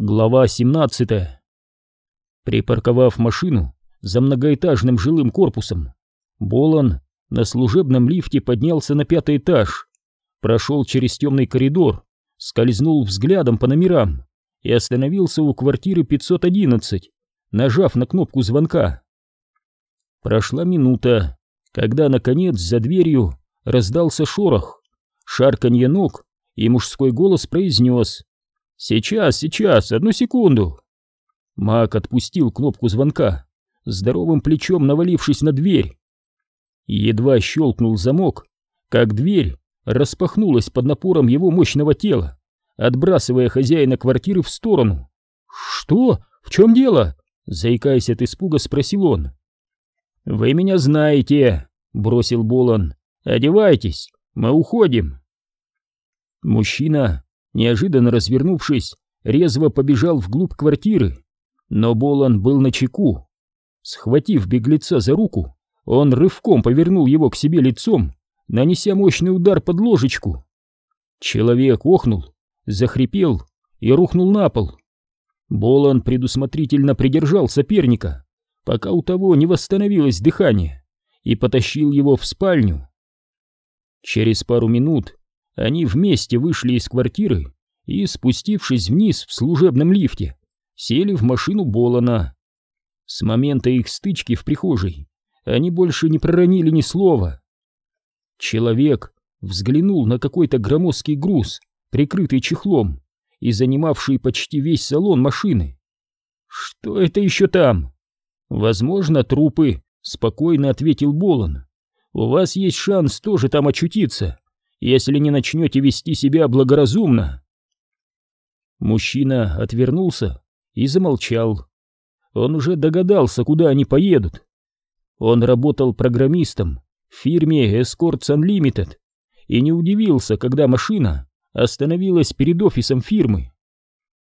Глава 17 Припарковав машину за многоэтажным жилым корпусом, Болон на служебном лифте поднялся на пятый этаж, прошел через темный коридор, скользнул взглядом по номерам и остановился у квартиры 511, нажав на кнопку звонка. Прошла минута, когда, наконец, за дверью раздался шорох, шарканье ног, и мужской голос произнес «Сейчас, сейчас, одну секунду!» Мак отпустил кнопку звонка, здоровым плечом навалившись на дверь. Едва щелкнул замок, как дверь распахнулась под напором его мощного тела, отбрасывая хозяина квартиры в сторону. «Что? В чем дело?» — заикаясь от испуга, спросил он. «Вы меня знаете», — бросил Болон. «Одевайтесь, мы уходим». Мужчина неожиданно развернувшись, резво побежал вглубь квартиры, но Болан был на чеку. Схватив беглеца за руку, он рывком повернул его к себе лицом, нанеся мощный удар под ложечку. Человек охнул, захрипел и рухнул на пол. Болан предусмотрительно придержал соперника, пока у того не восстановилось дыхание, и потащил его в спальню. Через пару минут они вместе вышли из квартиры и, спустившись вниз в служебном лифте, сели в машину Болона. С момента их стычки в прихожей они больше не проронили ни слова. Человек взглянул на какой-то громоздкий груз, прикрытый чехлом и занимавший почти весь салон машины. «Что это еще там?» «Возможно, трупы», — спокойно ответил Болон. «У вас есть шанс тоже там очутиться, если не начнете вести себя благоразумно. Мужчина отвернулся и замолчал. Он уже догадался, куда они поедут. Он работал программистом в фирме Escorts Unlimited и не удивился, когда машина остановилась перед офисом фирмы.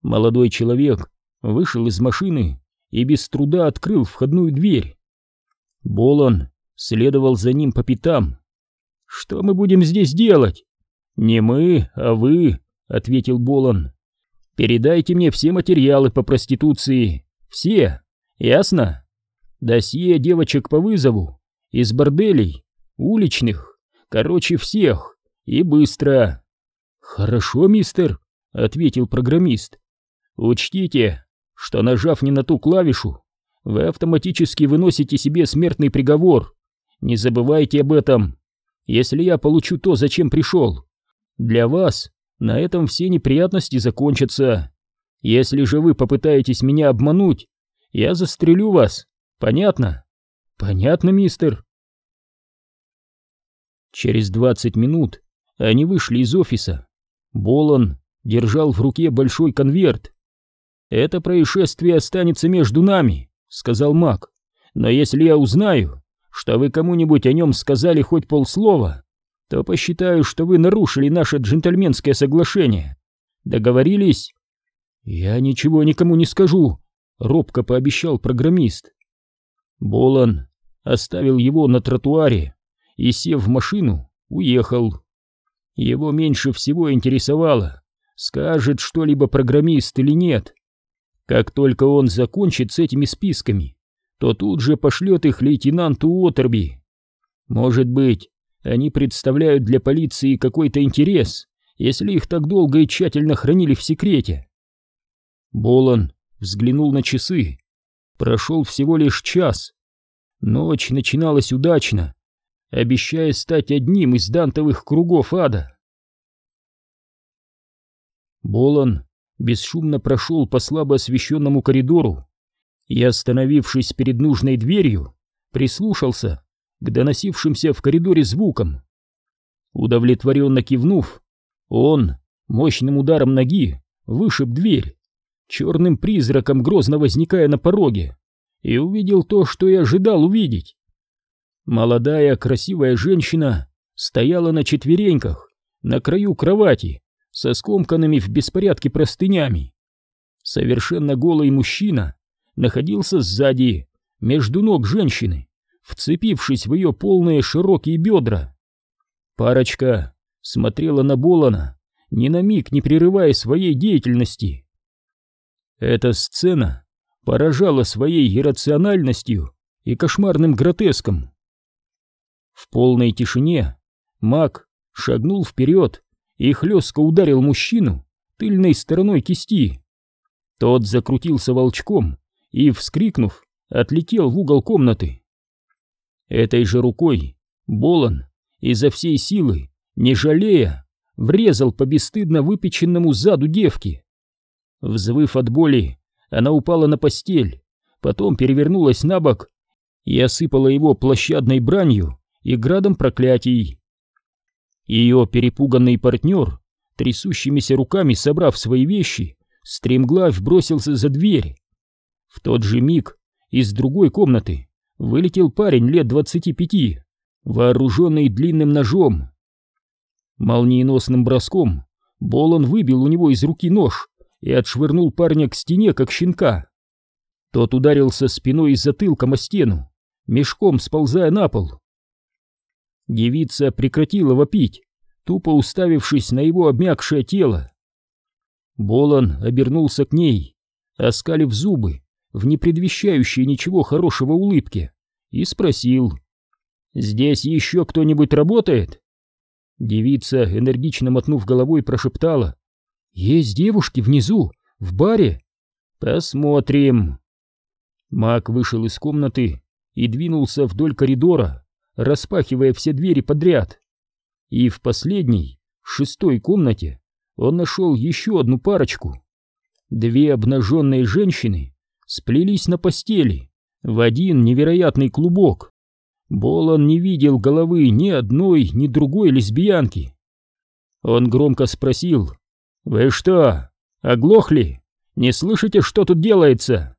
Молодой человек вышел из машины и без труда открыл входную дверь. Болон следовал за ним по пятам, «Что мы будем здесь делать?» «Не мы, а вы», — ответил Болон. «Передайте мне все материалы по проституции. Все. Ясно? Досье девочек по вызову. Из борделей. Уличных. Короче, всех. И быстро». «Хорошо, мистер», — ответил программист. «Учтите, что нажав не на ту клавишу, вы автоматически выносите себе смертный приговор. Не забывайте об этом если я получу то, зачем пришел. Для вас на этом все неприятности закончатся. Если же вы попытаетесь меня обмануть, я застрелю вас. Понятно? Понятно, мистер. Через двадцать минут они вышли из офиса. Болон держал в руке большой конверт. «Это происшествие останется между нами», — сказал Мак. «Но если я узнаю, что вы кому-нибудь о нем сказали хоть полслова, то посчитаю, что вы нарушили наше джентльменское соглашение. Договорились? Я ничего никому не скажу, робко пообещал программист. Болон оставил его на тротуаре и, сев в машину, уехал. Его меньше всего интересовало, скажет что-либо программист или нет. Как только он закончит с этими списками, то тут же пошлет их лейтенанту Уотерби. Может быть, они представляют для полиции какой-то интерес, если их так долго и тщательно хранили в секрете. Болон взглянул на часы. Прошел всего лишь час. Ночь начиналась удачно, обещая стать одним из дантовых кругов ада. Болон бесшумно прошел по слабо освещенному коридору, и, остановившись перед нужной дверью, прислушался к доносившимся в коридоре звукам. Удовлетворенно кивнув, он мощным ударом ноги вышиб дверь, черным призраком грозно возникая на пороге, и увидел то, что и ожидал увидеть. Молодая красивая женщина стояла на четвереньках на краю кровати со скомканными в беспорядке простынями. Совершенно голый мужчина находился сзади, между ног женщины, вцепившись в ее полные широкие бедра. Парочка смотрела на Болана, ни на миг не прерывая своей деятельности. Эта сцена поражала своей иррациональностью и кошмарным гротеском. В полной тишине маг шагнул вперед и хлестко ударил мужчину тыльной стороной кисти. Тот закрутился волчком и, вскрикнув, отлетел в угол комнаты. Этой же рукой Болон изо всей силы, не жалея, врезал по бесстыдно выпеченному заду девки. Взвыв от боли, она упала на постель, потом перевернулась на бок и осыпала его площадной бранью и градом проклятий. Ее перепуганный партнер, трясущимися руками собрав свои вещи, стремглав бросился за дверь. В тот же миг из другой комнаты вылетел парень лет двадцати пяти, вооруженный длинным ножом. Молниеносным броском Болон выбил у него из руки нож и отшвырнул парня к стене, как щенка. Тот ударился спиной и затылком о стену, мешком сползая на пол. Девица прекратила вопить, тупо уставившись на его обмякшее тело. Болон обернулся к ней, оскалив зубы в непредвещающей ничего хорошего улыбке, и спросил, «Здесь еще кто-нибудь работает?» Девица, энергично мотнув головой, прошептала, «Есть девушки внизу, в баре». «Посмотрим». Мак вышел из комнаты и двинулся вдоль коридора, распахивая все двери подряд. И в последней, шестой комнате, он нашел еще одну парочку. Две обнаженные женщины сплелись на постели в один невероятный клубок. Болон не видел головы ни одной, ни другой лесбиянки. Он громко спросил, «Вы что, оглохли? Не слышите, что тут делается?»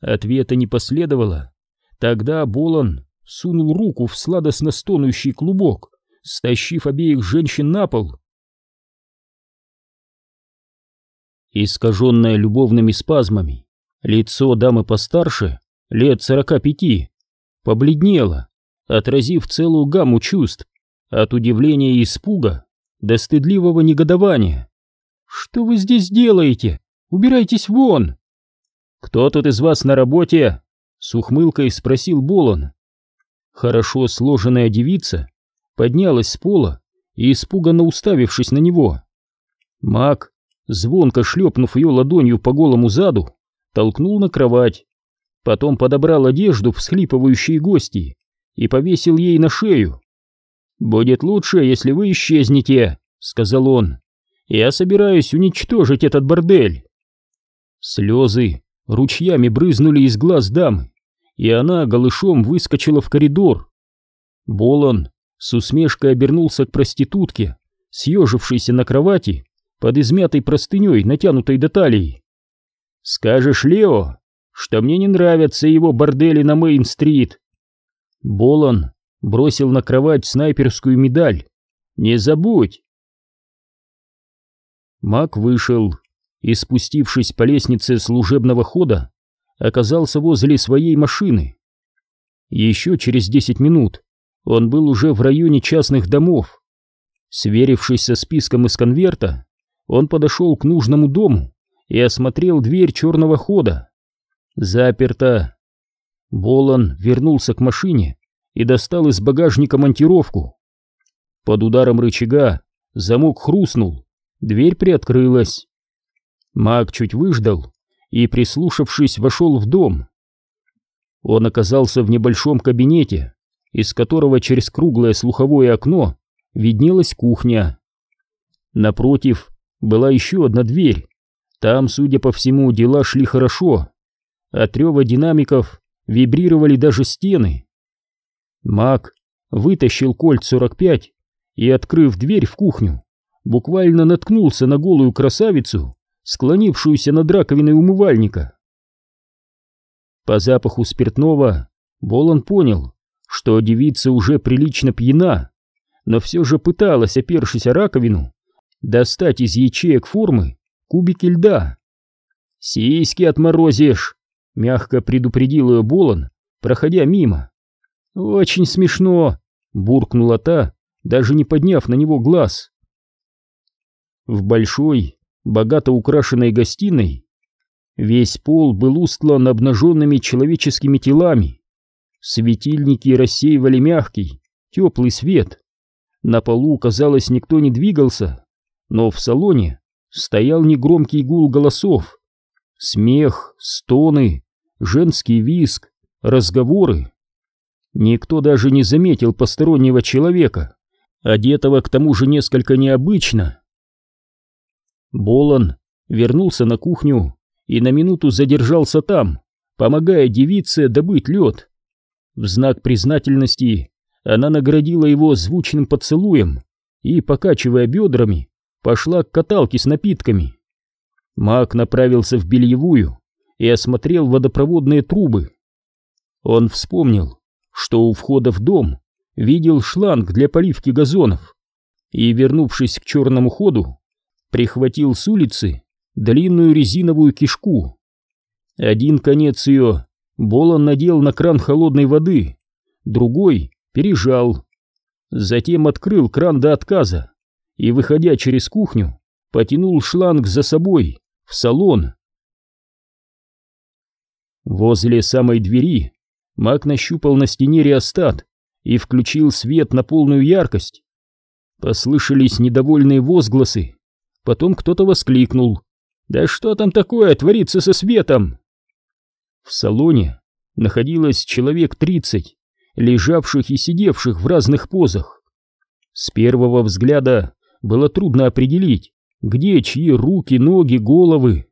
Ответа не последовало. Тогда Болон сунул руку в сладостно стонущий клубок, стащив обеих женщин на пол. Искаженное любовными спазмами, лицо дамы постарше, лет сорока пяти, побледнело, отразив целую гамму чувств, от удивления и испуга до стыдливого негодования. «Что вы здесь делаете? Убирайтесь вон!» «Кто тут из вас на работе?» — с ухмылкой спросил Болон. Хорошо сложенная девица поднялась с пола и, испуганно уставившись на него, маг, звонко шлепнув ее ладонью по голому заду, толкнул на кровать, потом подобрал одежду всхлипывающей гости и повесил ей на шею. «Будет лучше, если вы исчезнете», — сказал он. «Я собираюсь уничтожить этот бордель». Слезы ручьями брызнули из глаз дамы и она голышом выскочила в коридор. Болон с усмешкой обернулся к проститутке, съежившейся на кровати под измятой простыней, натянутой до талии. «Скажешь, Лео, что мне не нравятся его бордели на Мейн-стрит?» Болон бросил на кровать снайперскую медаль. «Не забудь!» Мак вышел и, спустившись по лестнице служебного хода, оказался возле своей машины. Еще через десять минут он был уже в районе частных домов. Сверившись со списком из конверта, он подошел к нужному дому и осмотрел дверь черного хода. Заперто. Болон вернулся к машине и достал из багажника монтировку. Под ударом рычага замок хрустнул, дверь приоткрылась. Маг чуть выждал и, прислушавшись, вошел в дом. Он оказался в небольшом кабинете, из которого через круглое слуховое окно виднелась кухня. Напротив была еще одна дверь. Там, судя по всему, дела шли хорошо. От рева динамиков вибрировали даже стены. Мак вытащил кольт 45 и, открыв дверь в кухню, буквально наткнулся на голую красавицу, склонившуюся над раковиной умывальника. По запаху спиртного Болон понял, что девица уже прилично пьяна, но все же пыталась, опершись о раковину, достать из ячеек формы кубики льда. «Сиськи отморозишь!» — мягко предупредил ее Болон, проходя мимо. «Очень смешно!» — буркнула та, даже не подняв на него глаз. В большой, богато украшенной гостиной Весь пол был устлан обнаженными человеческими телами. Светильники рассеивали мягкий, теплый свет. На полу, казалось, никто не двигался, но в салоне стоял негромкий гул голосов. Смех, стоны, женский визг, разговоры. Никто даже не заметил постороннего человека, одетого к тому же несколько необычно. Болон вернулся на кухню и на минуту задержался там, помогая девице добыть лед. В знак признательности она наградила его звучным поцелуем и, покачивая бедрами, пошла к каталке с напитками. Мак направился в бельевую и осмотрел водопроводные трубы. Он вспомнил, что у входа в дом видел шланг для поливки газонов и, вернувшись к черному ходу, прихватил с улицы длинную резиновую кишку. Один конец ее Болон надел на кран холодной воды, другой пережал. Затем открыл кран до отказа и, выходя через кухню, потянул шланг за собой в салон. Возле самой двери Мак нащупал на стене реостат и включил свет на полную яркость. Послышались недовольные возгласы. Потом кто-то воскликнул. «Да что там такое творится со светом?» В салоне находилось человек тридцать, лежавших и сидевших в разных позах. С первого взгляда было трудно определить, где чьи руки, ноги, головы.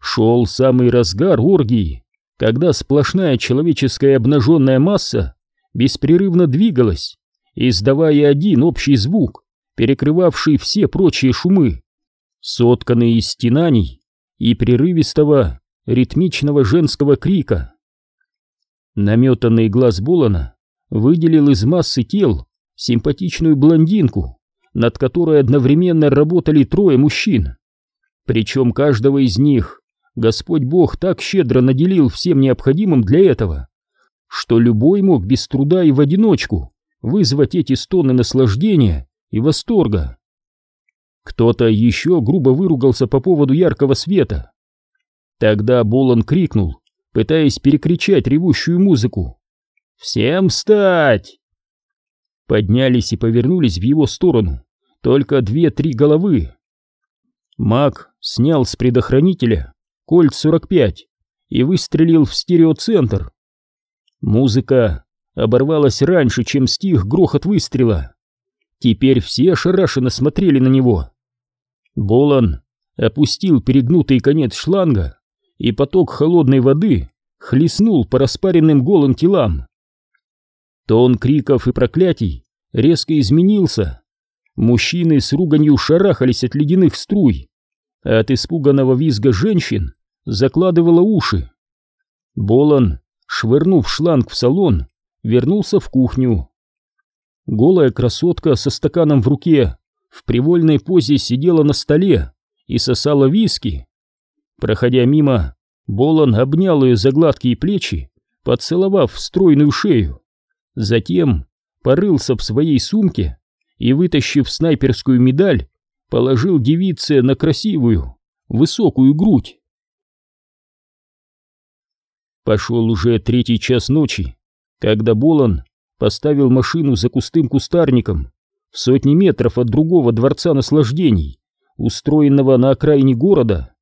Шел самый разгар оргии когда сплошная человеческая обнаженная масса беспрерывно двигалась, издавая один общий звук, перекрывавший все прочие шумы, сотканные из стенаний и прерывистого ритмичного женского крика. Наметанный глаз Болана выделил из массы тел симпатичную блондинку, над которой одновременно работали трое мужчин. Причем каждого из них Господь Бог так щедро наделил всем необходимым для этого, что любой мог без труда и в одиночку вызвать эти стоны наслаждения и восторга. Кто-то еще грубо выругался по поводу яркого света. Тогда Болон крикнул, пытаясь перекричать ревущую музыку. «Всем встать!» Поднялись и повернулись в его сторону только две-три головы. Маг снял с предохранителя Кольт-45 и выстрелил в стереоцентр. Музыка оборвалась раньше, чем стих грохот выстрела. Теперь все ошарашенно смотрели на него. Болон опустил перегнутый конец шланга, и поток холодной воды хлестнул по распаренным голым телам. Тон криков и проклятий резко изменился. Мужчины с руганью шарахались от ледяных струй а от испуганного визга женщин закладывала уши. Болон, швырнув шланг в салон, вернулся в кухню. Голая красотка со стаканом в руке в привольной позе сидела на столе и сосала виски. Проходя мимо, Болон обнял ее за гладкие плечи, поцеловав стройную шею. Затем порылся в своей сумке и, вытащив снайперскую медаль, положил девице на красивую, высокую грудь. Пошел уже третий час ночи, когда Болон поставил машину за кустым кустарником в сотни метров от другого дворца наслаждений, устроенного на окраине города.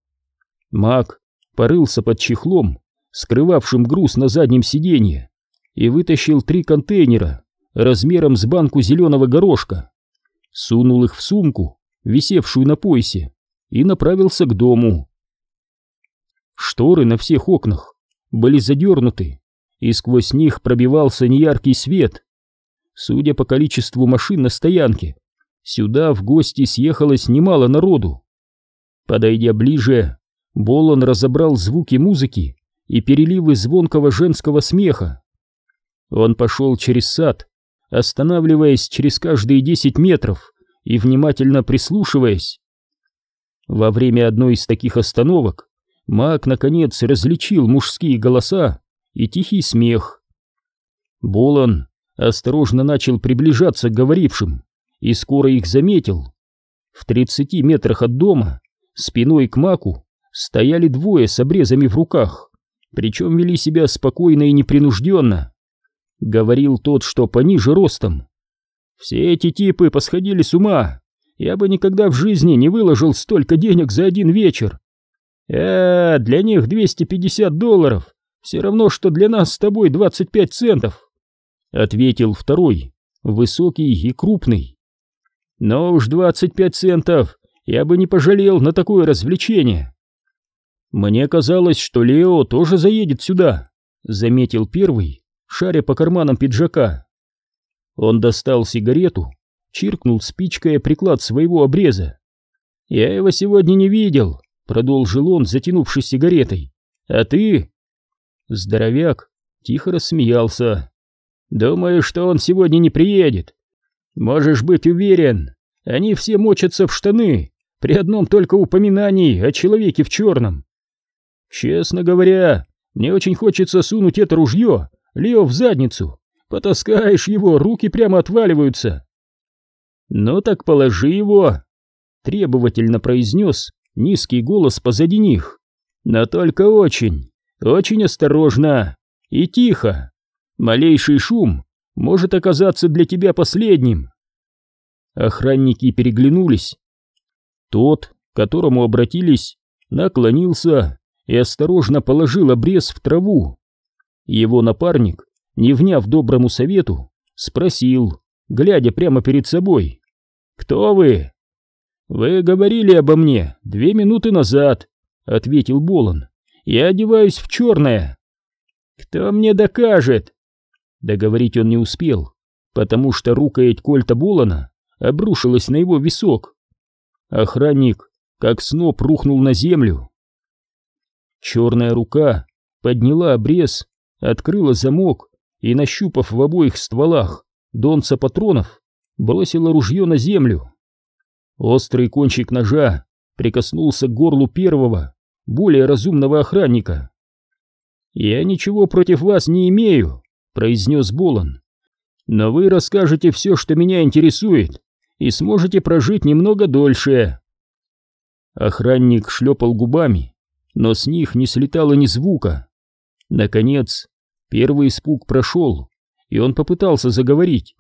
Маг порылся под чехлом, скрывавшим груз на заднем сиденье, и вытащил три контейнера размером с банку зеленого горошка, сунул их в сумку висевшую на поясе, и направился к дому. Шторы на всех окнах были задернуты, и сквозь них пробивался неяркий свет. Судя по количеству машин на стоянке, сюда в гости съехалось немало народу. Подойдя ближе, Болон разобрал звуки музыки и переливы звонкого женского смеха. Он пошел через сад, останавливаясь через каждые десять метров, и внимательно прислушиваясь. Во время одной из таких остановок маг наконец различил мужские голоса и тихий смех. Болон осторожно начал приближаться к говорившим и скоро их заметил. В тридцати метрах от дома, спиной к маку, стояли двое с обрезами в руках, причем вели себя спокойно и непринужденно. Говорил тот, что пониже ростом. Все эти типы посходили с ума. Я бы никогда в жизни не выложил столько денег за один вечер. А, для них 250 долларов. Все равно, что для нас с тобой 25 центов. Ответил второй, высокий и крупный. Но уж 25 центов я бы не пожалел на такое развлечение. Мне казалось, что Лео тоже заедет сюда, заметил первый, шаря по карманам пиджака. Он достал сигарету, чиркнул спичкой приклад своего обреза. «Я его сегодня не видел», — продолжил он, затянувшись сигаретой. «А ты?» Здоровяк тихо рассмеялся. «Думаю, что он сегодня не приедет. Можешь быть уверен, они все мочатся в штаны при одном только упоминании о человеке в черном. Честно говоря, мне очень хочется сунуть это ружье Лео в задницу. Потаскаешь его, руки прямо отваливаются. Ну так положи его, требовательно произнес низкий голос позади них. Но только очень, очень осторожно и тихо. Малейший шум может оказаться для тебя последним. Охранники переглянулись. Тот, к которому обратились, наклонился и осторожно положил обрез в траву. Его напарник, не вняв доброму совету, спросил, глядя прямо перед собой. «Кто вы?» «Вы говорили обо мне две минуты назад», — ответил Болон. «Я одеваюсь в черное». «Кто мне докажет?» Договорить он не успел, потому что рукоять кольта Болона обрушилась на его висок. Охранник, как сноп, рухнул на землю. Черная рука подняла обрез, открыла замок и, нащупав в обоих стволах донца патронов, бросила ружье на землю. Острый кончик ножа прикоснулся к горлу первого, более разумного охранника. «Я ничего против вас не имею», — произнес Болон. «Но вы расскажете все, что меня интересует, и сможете прожить немного дольше». Охранник шлепал губами, но с них не слетало ни звука. Наконец, первый испуг прошел, и он попытался заговорить.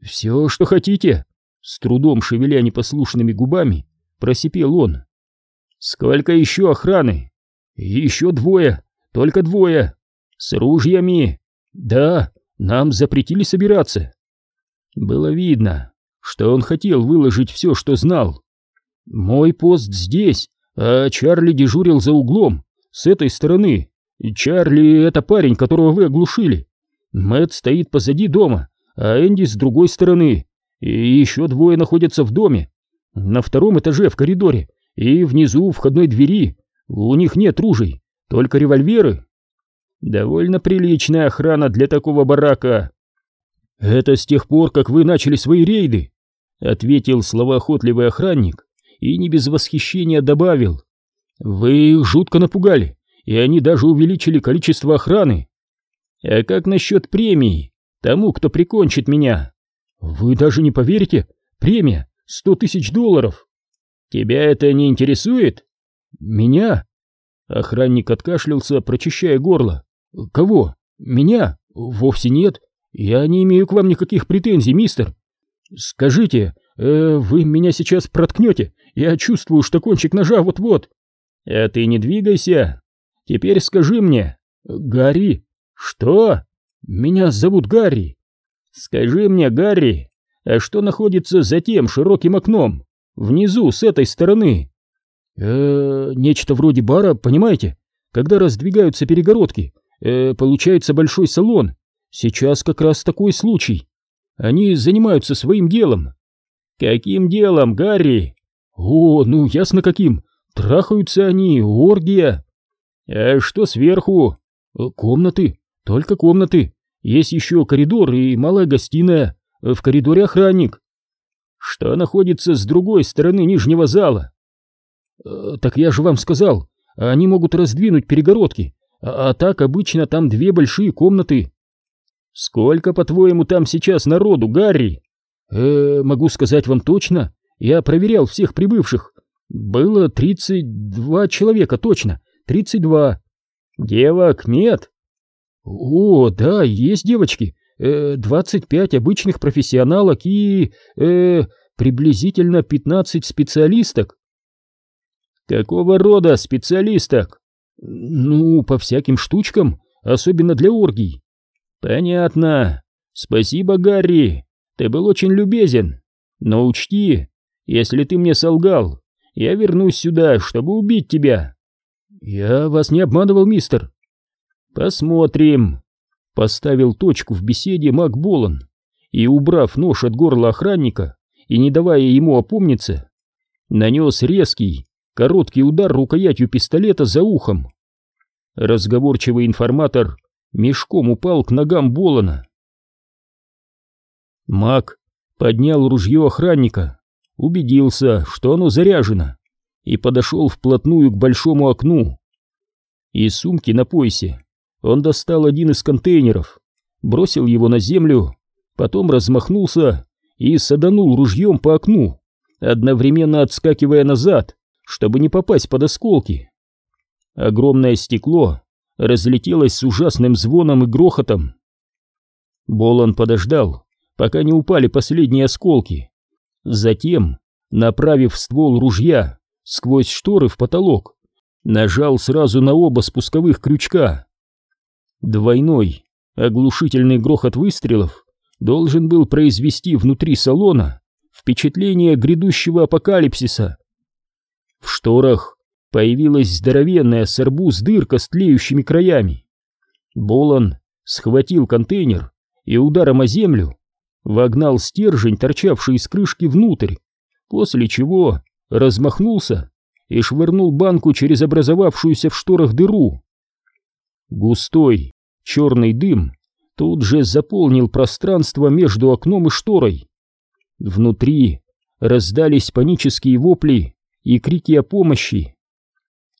«Все, что хотите», — с трудом шевеля непослушными губами, просипел он. «Сколько еще охраны?» «Еще двое, только двое. С ружьями. Да, нам запретили собираться». Было видно, что он хотел выложить все, что знал. «Мой пост здесь, а Чарли дежурил за углом, с этой стороны. Чарли — это парень, которого вы оглушили. Мэтт стоит позади дома, а Энди с другой стороны. И еще двое находятся в доме. На втором этаже в коридоре и внизу у входной двери. У них нет ружей, только револьверы. Довольно приличная охрана для такого барака. Это с тех пор, как вы начали свои рейды, ответил словоохотливый охранник и не без восхищения добавил. «Вы их жутко напугали, и они даже увеличили количество охраны. А как насчет премии тому, кто прикончит меня? Вы даже не поверите, премия сто тысяч долларов. Тебя это не интересует? Меня?» Охранник откашлялся, прочищая горло. «Кого? Меня? Вовсе нет. Я не имею к вам никаких претензий, мистер. Скажите, э, вы меня сейчас проткнете я чувствую, что кончик ножа вот-вот. А ты не двигайся. Теперь скажи мне, Гарри. Что? Меня зовут Гарри. Скажи мне, Гарри, а что находится за тем широким окном? Внизу, с этой стороны. Э, нечто вроде бара, понимаете? Когда раздвигаются перегородки, э, получается большой салон. Сейчас как раз такой случай. Они занимаются своим делом. Каким делом, Гарри? О, ну ясно каким. Трахаются они, оргия. А что сверху? Э, комнаты, только комнаты. Есть еще коридор и малая гостиная. В коридоре охранник. Что находится с другой стороны нижнего зала? Э, так я же вам сказал, они могут раздвинуть перегородки, а, а так обычно там две большие комнаты. Сколько, по-твоему, там сейчас народу, Гарри? Э, могу сказать вам точно, я проверял всех прибывших. Было тридцать два человека, точно, тридцать два. Девок нет? О, да, есть девочки. Э, двадцать пять обычных профессионалок и... Э, приблизительно пятнадцать специалисток. Какого рода специалисток? Ну, по всяким штучкам, особенно для оргий. Понятно. Спасибо, Гарри. Ты был очень любезен. Но учти, если ты мне солгал, я вернусь сюда, чтобы убить тебя. Я вас не обманывал, мистер. Посмотрим. Поставил точку в беседе Мак Болан и, убрав нож от горла охранника и не давая ему опомниться, нанес резкий, короткий удар рукоятью пистолета за ухом. Разговорчивый информатор мешком упал к ногам Болана. Мак поднял ружье охранника, убедился, что оно заряжено, и подошел вплотную к большому окну. Из сумки на поясе он достал один из контейнеров, бросил его на землю, потом размахнулся и саданул ружьем по окну, одновременно отскакивая назад, чтобы не попасть под осколки. Огромное стекло разлетелось с ужасным звоном и грохотом. Болон подождал, пока не упали последние осколки. Затем, направив ствол ружья сквозь шторы в потолок, нажал сразу на оба спусковых крючка. Двойной, оглушительный грохот выстрелов должен был произвести внутри салона впечатление грядущего апокалипсиса. В шторах появилась здоровенная с арбуз дырка с тлеющими краями. Болон схватил контейнер и ударом о землю вогнал стержень, торчавший из крышки, внутрь, после чего размахнулся и швырнул банку через образовавшуюся в шторах дыру. Густой черный дым тут же заполнил пространство между окном и шторой. Внутри раздались панические вопли и крики о помощи.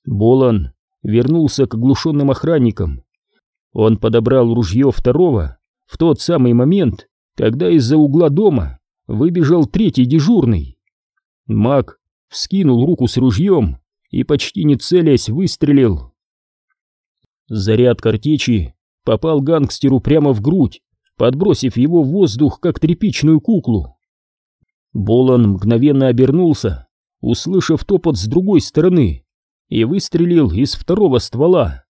Болон вернулся к оглушенным охранникам. Он подобрал ружье второго в тот самый момент, когда из-за угла дома выбежал третий дежурный. Маг вскинул руку с ружьем и, почти не целясь, выстрелил. Заряд картечи попал гангстеру прямо в грудь, подбросив его в воздух, как тряпичную куклу. Болон мгновенно обернулся, услышав топот с другой стороны, и выстрелил из второго ствола.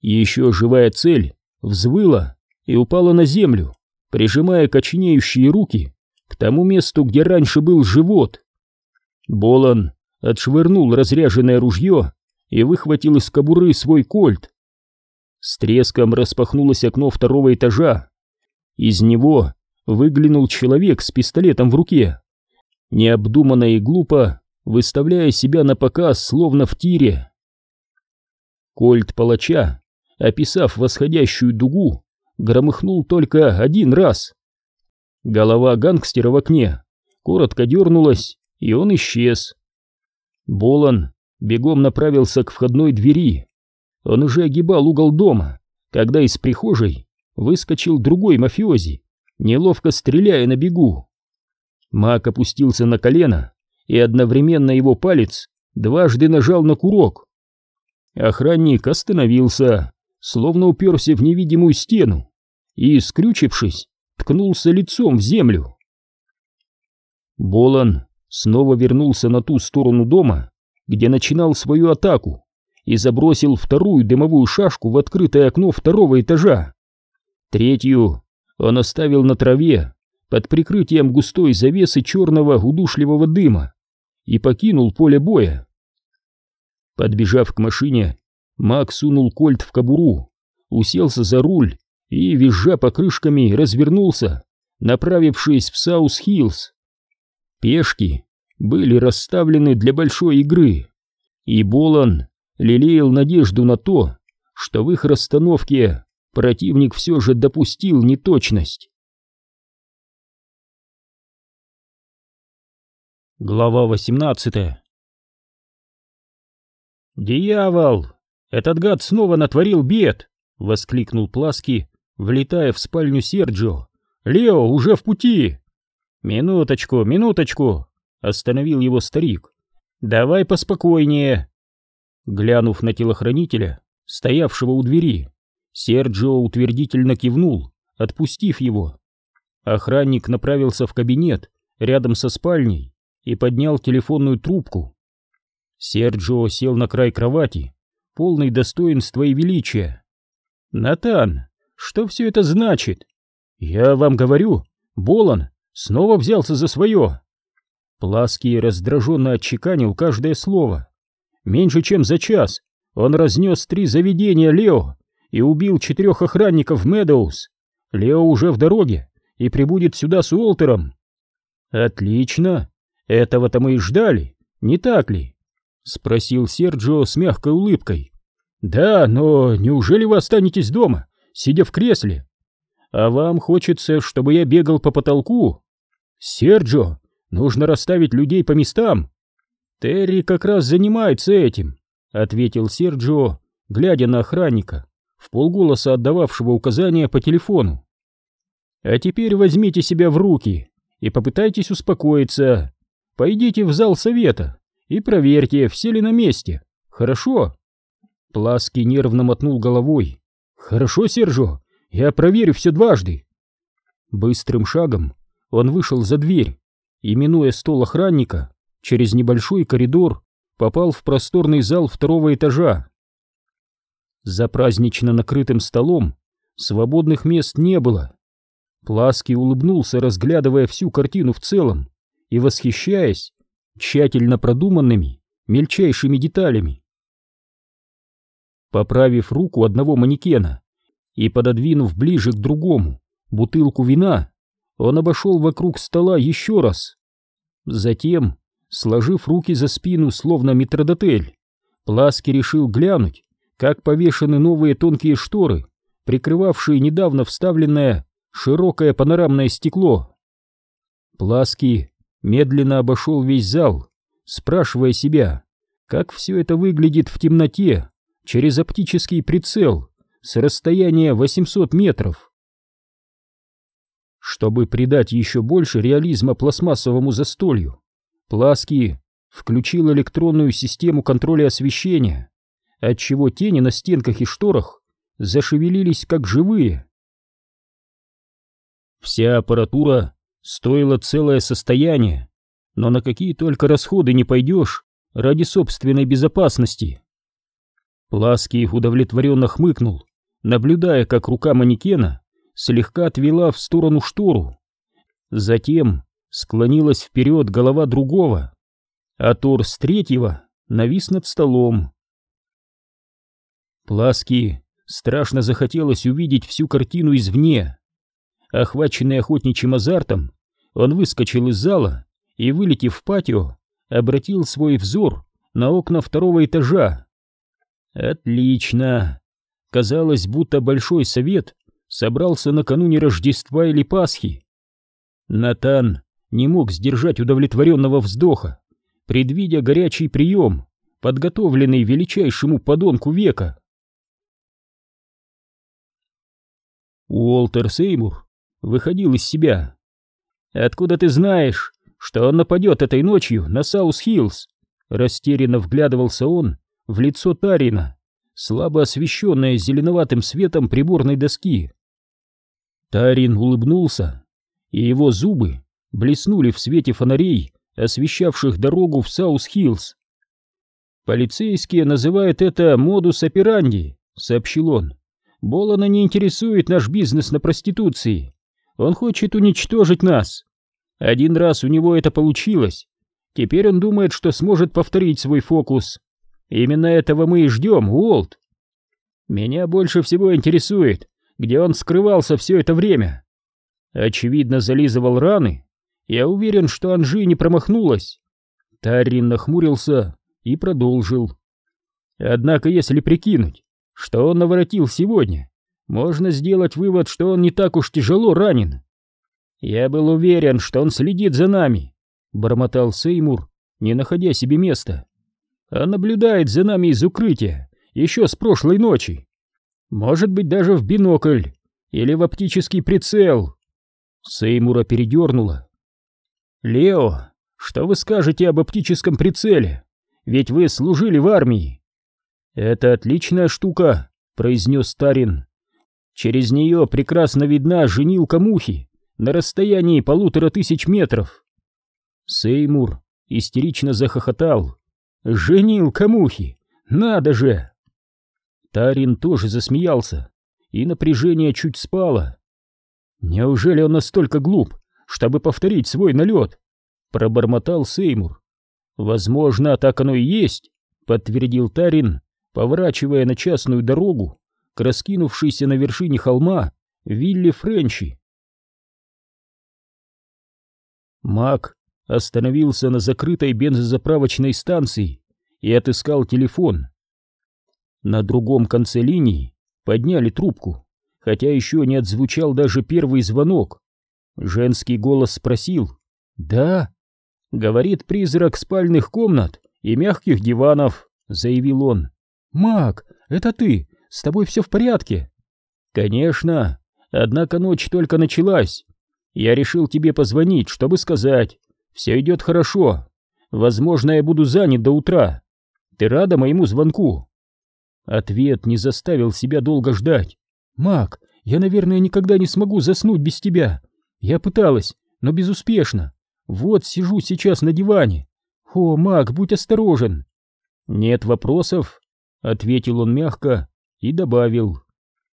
Еще живая цель взвыла и упала на землю, прижимая коченеющие руки к тому месту, где раньше был живот. Болон отшвырнул разряженное ружье и выхватил из кобуры свой кольт. С треском распахнулось окно второго этажа. Из него выглянул человек с пистолетом в руке, необдуманно и глупо выставляя себя на показ, словно в тире. Кольт палача, описав восходящую дугу, громыхнул только один раз. Голова гангстера в окне коротко дернулась, и он исчез. Болон бегом направился к входной двери. Он уже огибал угол дома, когда из прихожей выскочил другой мафиози, неловко стреляя на бегу. Мак опустился на колено, и одновременно его палец дважды нажал на курок. Охранник остановился, словно уперся в невидимую стену и, скрючившись, ткнулся лицом в землю. Болон снова вернулся на ту сторону дома, где начинал свою атаку, и забросил вторую дымовую шашку в открытое окно второго этажа. Третью он оставил на траве под прикрытием густой завесы черного удушливого дыма и покинул поле боя. Подбежав к машине, Мак сунул кольт в кобуру, уселся за руль и, визжа покрышками, развернулся, направившись в Саус-Хиллз. Пешки были расставлены для большой игры, и Болан лелеял надежду на то, что в их расстановке противник все же допустил неточность. Глава 18 «Дьявол! Этот гад снова натворил бед!» — воскликнул Пласки, влетая в спальню Серджио. «Лео уже в пути!» «Минуточку, минуточку!» — остановил его старик. давай поспокойнее. Глянув на телохранителя, стоявшего у двери, Серджио утвердительно кивнул, отпустив его. Охранник направился в кабинет рядом со спальней и поднял телефонную трубку. Серджио сел на край кровати, полный достоинства и величия. «Натан, что все это значит? Я вам говорю, Болон снова взялся за свое!» Плаский раздраженно отчеканил каждое слово. Меньше чем за час он разнес три заведения Лео и убил четырех охранников Медоуз. Лео уже в дороге и прибудет сюда с Уолтером. Отлично, этого-то мы и ждали, не так ли? Спросил Серджио с мягкой улыбкой. Да, но неужели вы останетесь дома, сидя в кресле? А вам хочется, чтобы я бегал по потолку? Серджио, нужно расставить людей по местам. Терри как раз занимается этим, ответил Серджио, глядя на охранника, в полголоса отдававшего указания по телефону. А теперь возьмите себя в руки и попытайтесь успокоиться. Пойдите в зал совета и проверьте, все ли на месте. Хорошо? Пласки нервно мотнул головой. Хорошо, Сержо, я проверю все дважды. Быстрым шагом он вышел за дверь и, минуя стол охранника, через небольшой коридор попал в просторный зал второго этажа. За празднично накрытым столом свободных мест не было. Плаский улыбнулся, разглядывая всю картину в целом и восхищаясь тщательно продуманными мельчайшими деталями. Поправив руку одного манекена и пододвинув ближе к другому бутылку вина, он обошел вокруг стола еще раз. Затем, сложив руки за спину, словно метродотель, Пласки решил глянуть, как повешены новые тонкие шторы, прикрывавшие недавно вставленное широкое панорамное стекло. Плаский медленно обошел весь зал, спрашивая себя, как все это выглядит в темноте через оптический прицел с расстояния 800 метров. Чтобы придать еще больше реализма пластмассовому застолью, Плаский включил электронную систему контроля освещения, отчего тени на стенках и шторах зашевелились как живые. Вся аппаратура стоила целое состояние, но на какие только расходы не пойдешь ради собственной безопасности. Плаский удовлетворенно хмыкнул, наблюдая, как рука манекена слегка отвела в сторону штору. Затем склонилась вперед голова другого, а торс третьего навис над столом. Пласки страшно захотелось увидеть всю картину извне. Охваченный охотничьим азартом, он выскочил из зала и, вылетев в патио, обратил свой взор на окна второго этажа. Отлично! Казалось, будто Большой Совет собрался накануне Рождества или Пасхи. Натан не мог сдержать удовлетворенного вздоха, предвидя горячий прием, подготовленный величайшему подонку века. Уолтер Сеймур выходил из себя. «Откуда ты знаешь, что он нападет этой ночью на Саус-Хиллз?» Растерянно вглядывался он в лицо Тарина, слабо освещенное зеленоватым светом приборной доски. Тарин улыбнулся, и его зубы блеснули в свете фонарей, освещавших дорогу в Саус-Хиллз. «Полицейские называют это модус операнди», — сообщил он. «Болана не интересует наш бизнес на проституции. Он хочет уничтожить нас. Один раз у него это получилось. Теперь он думает, что сможет повторить свой фокус. Именно этого мы и ждем, Уолт. Меня больше всего интересует, где он скрывался все это время. Очевидно, зализывал раны. Я уверен, что Анжи не промахнулась. Таррин нахмурился и продолжил. Однако, если прикинуть, что он наворотил сегодня, можно сделать вывод, что он не так уж тяжело ранен. Я был уверен, что он следит за нами, бормотал Сеймур, не находя себе места. А наблюдает за нами из укрытия, еще с прошлой ночи. Может быть, даже в бинокль или в оптический прицел. Сеймура передернуло. «Лео, что вы скажете об оптическом прицеле? ведь вы служили в армии. Это отличная штука, произнес Старин. Через нее прекрасно видна женилка мухи на расстоянии полутора тысяч метров. Сеймур истерично захохотал. «Женилка мухи! Надо же!» Тарин тоже засмеялся, и напряжение чуть спало. «Неужели он настолько глуп, чтобы повторить свой налет?» — пробормотал Сеймур. «Возможно, так оно и есть», — подтвердил Тарин, поворачивая на частную дорогу к раскинувшейся на вершине холма вилле Френчи. Мак остановился на закрытой бензозаправочной станции и отыскал телефон. На другом конце линии подняли трубку, хотя еще не отзвучал даже первый звонок. Женский голос спросил «Да?» «Говорит призрак спальных комнат и мягких диванов», — заявил он. «Мак, это ты? С тобой все в порядке?» «Конечно, однако ночь только началась. Я решил тебе позвонить, чтобы сказать, все идет хорошо. Возможно, я буду занят до утра. Ты рада моему звонку?» Ответ не заставил себя долго ждать. «Мак, я, наверное, никогда не смогу заснуть без тебя. Я пыталась, но безуспешно. Вот сижу сейчас на диване. О, Мак, будь осторожен!» «Нет вопросов», — ответил он мягко и добавил.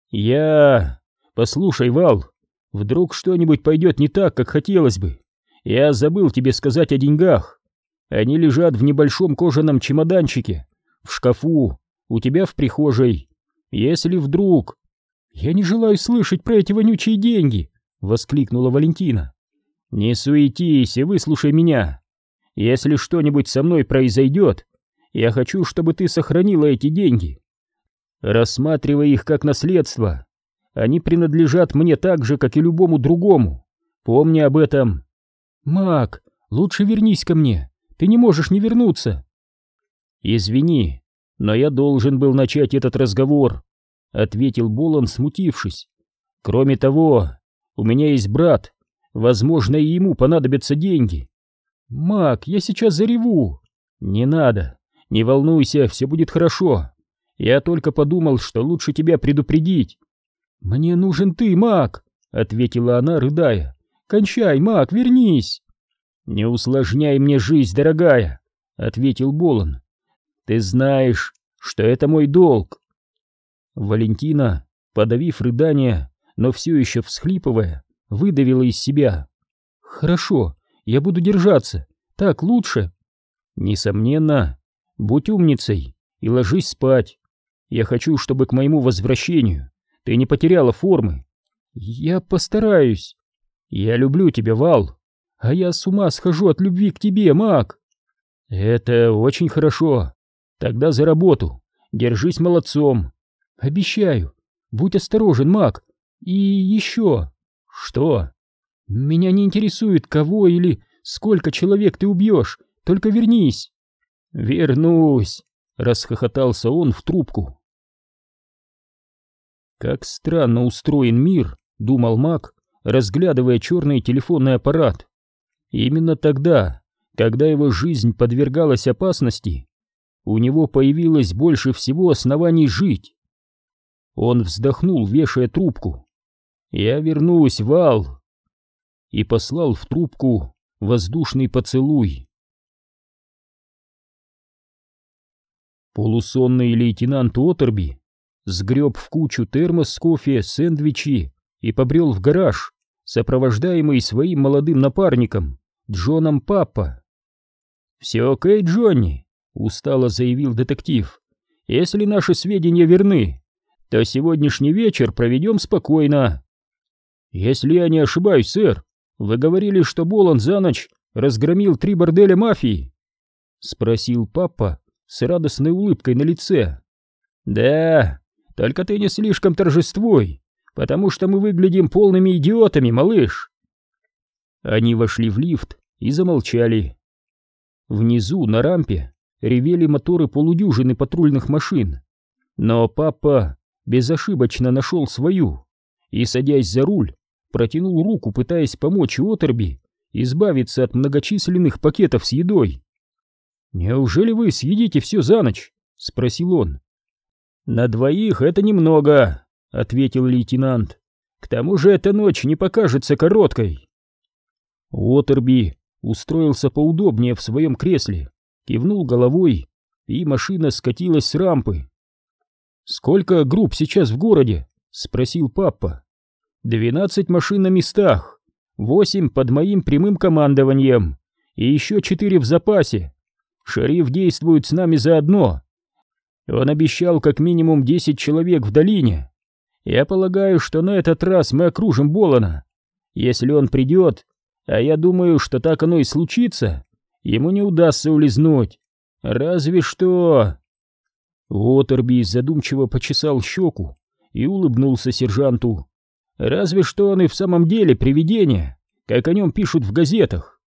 «Я... Послушай, Вал, вдруг что-нибудь пойдет не так, как хотелось бы. Я забыл тебе сказать о деньгах. Они лежат в небольшом кожаном чемоданчике, в шкафу, у тебя в прихожей. Если вдруг... Я не желаю слышать про эти вонючие деньги, воскликнула Валентина. Не суетись и выслушай меня. Если что-нибудь со мной произойдет, я хочу, чтобы ты сохранила эти деньги. Рассматривай их как наследство. Они принадлежат мне так же, как и любому другому. Помни об этом. «Мак, лучше вернись ко мне, ты не можешь не вернуться!» «Извини, но я должен был начать этот разговор», — ответил Болон, смутившись. «Кроме того, у меня есть брат, возможно, и ему понадобятся деньги». «Мак, я сейчас зареву!» «Не надо, не волнуйся, все будет хорошо. Я только подумал, что лучше тебя предупредить». «Мне нужен ты, Мак!» — ответила она, рыдая. Кончай, маг, вернись!» «Не усложняй мне жизнь, дорогая!» — ответил Болон. «Ты знаешь, что это мой долг!» Валентина, подавив рыдание, но все еще всхлипывая, выдавила из себя. «Хорошо, я буду держаться. Так лучше?» «Несомненно. Будь умницей и ложись спать. Я хочу, чтобы к моему возвращению ты не потеряла формы». «Я постараюсь». Я люблю тебя, Вал, а я с ума схожу от любви к тебе, Мак. Это очень хорошо. Тогда за работу. Держись молодцом. Обещаю. Будь осторожен, Мак. И еще. Что? Меня не интересует, кого или сколько человек ты убьешь. Только вернись. Вернусь. Расхохотался он в трубку. Как странно устроен мир, думал Мак, разглядывая черный телефонный аппарат. Именно тогда, когда его жизнь подвергалась опасности, у него появилось больше всего оснований жить. Он вздохнул, вешая трубку. «Я вернусь, Вал!» И послал в трубку воздушный поцелуй. Полусонный лейтенант Отерби сгреб в кучу термос с кофе, сэндвичи и побрел в гараж, сопровождаемый своим молодым напарником, Джоном Паппа. «Все окей, Джонни», — устало заявил детектив. «Если наши сведения верны, то сегодняшний вечер проведем спокойно». «Если я не ошибаюсь, сэр, вы говорили, что Болон за ночь разгромил три борделя мафии?» — спросил папа с радостной улыбкой на лице. «Да, только ты не слишком торжествуй потому что мы выглядим полными идиотами, малыш!» Они вошли в лифт и замолчали. Внизу, на рампе, ревели моторы полудюжины патрульных машин. Но папа безошибочно нашел свою и, садясь за руль, протянул руку, пытаясь помочь Отерби избавиться от многочисленных пакетов с едой. «Неужели вы съедите все за ночь?» — спросил он. «На двоих это немного», — ответил лейтенант. «К тому же эта ночь не покажется короткой». Уотерби устроился поудобнее в своем кресле, кивнул головой, и машина скатилась с рампы. «Сколько групп сейчас в городе?» — спросил папа. «Двенадцать машин на местах, восемь под моим прямым командованием и еще четыре в запасе. Шериф действует с нами заодно. Он обещал как минимум десять человек в долине. Я полагаю, что на этот раз мы окружим Болона. Если он придет, а я думаю, что так оно и случится, ему не удастся улизнуть. Разве что...» Уотерби задумчиво почесал щеку и улыбнулся сержанту. «Разве что он и в самом деле привидение, как о нем пишут в газетах».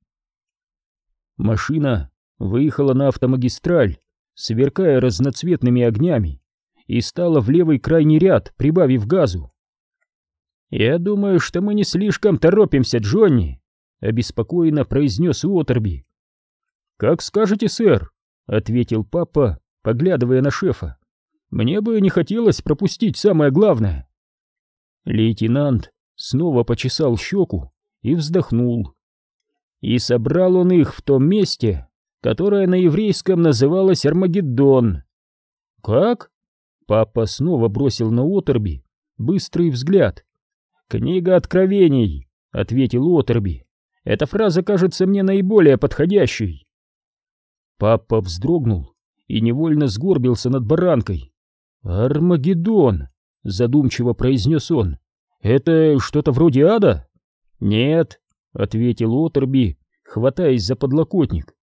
Машина выехала на автомагистраль, сверкая разноцветными огнями, и стала в левый крайний ряд, прибавив газу. «Я думаю, что мы не слишком торопимся, Джонни», — обеспокоенно произнес Уотерби. «Как скажете, сэр», — ответил папа, поглядывая на шефа. «Мне бы не хотелось пропустить самое главное». Лейтенант снова почесал щеку и вздохнул. И собрал он их в том месте, которое на еврейском называлось Армагеддон. «Как?» Папа снова бросил на Отерби быстрый взгляд. «Книга откровений», — ответил Отерби. «Эта фраза кажется мне наиболее подходящей». Папа вздрогнул и невольно сгорбился над баранкой. «Армагеддон!» — задумчиво произнес он. «Это что-то вроде ада?» «Нет», — ответил Отерби, хватаясь за подлокотник.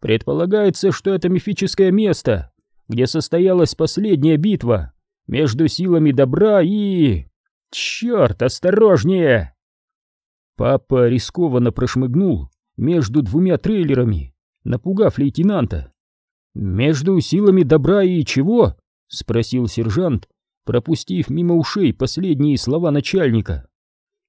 «Предполагается, что это мифическое место, где состоялась последняя битва между силами добра и... Черт, осторожнее!» Папа рискованно прошмыгнул между двумя трейлерами, напугав лейтенанта. «Между силами добра и чего?» — спросил сержант, пропустив мимо ушей последние слова начальника.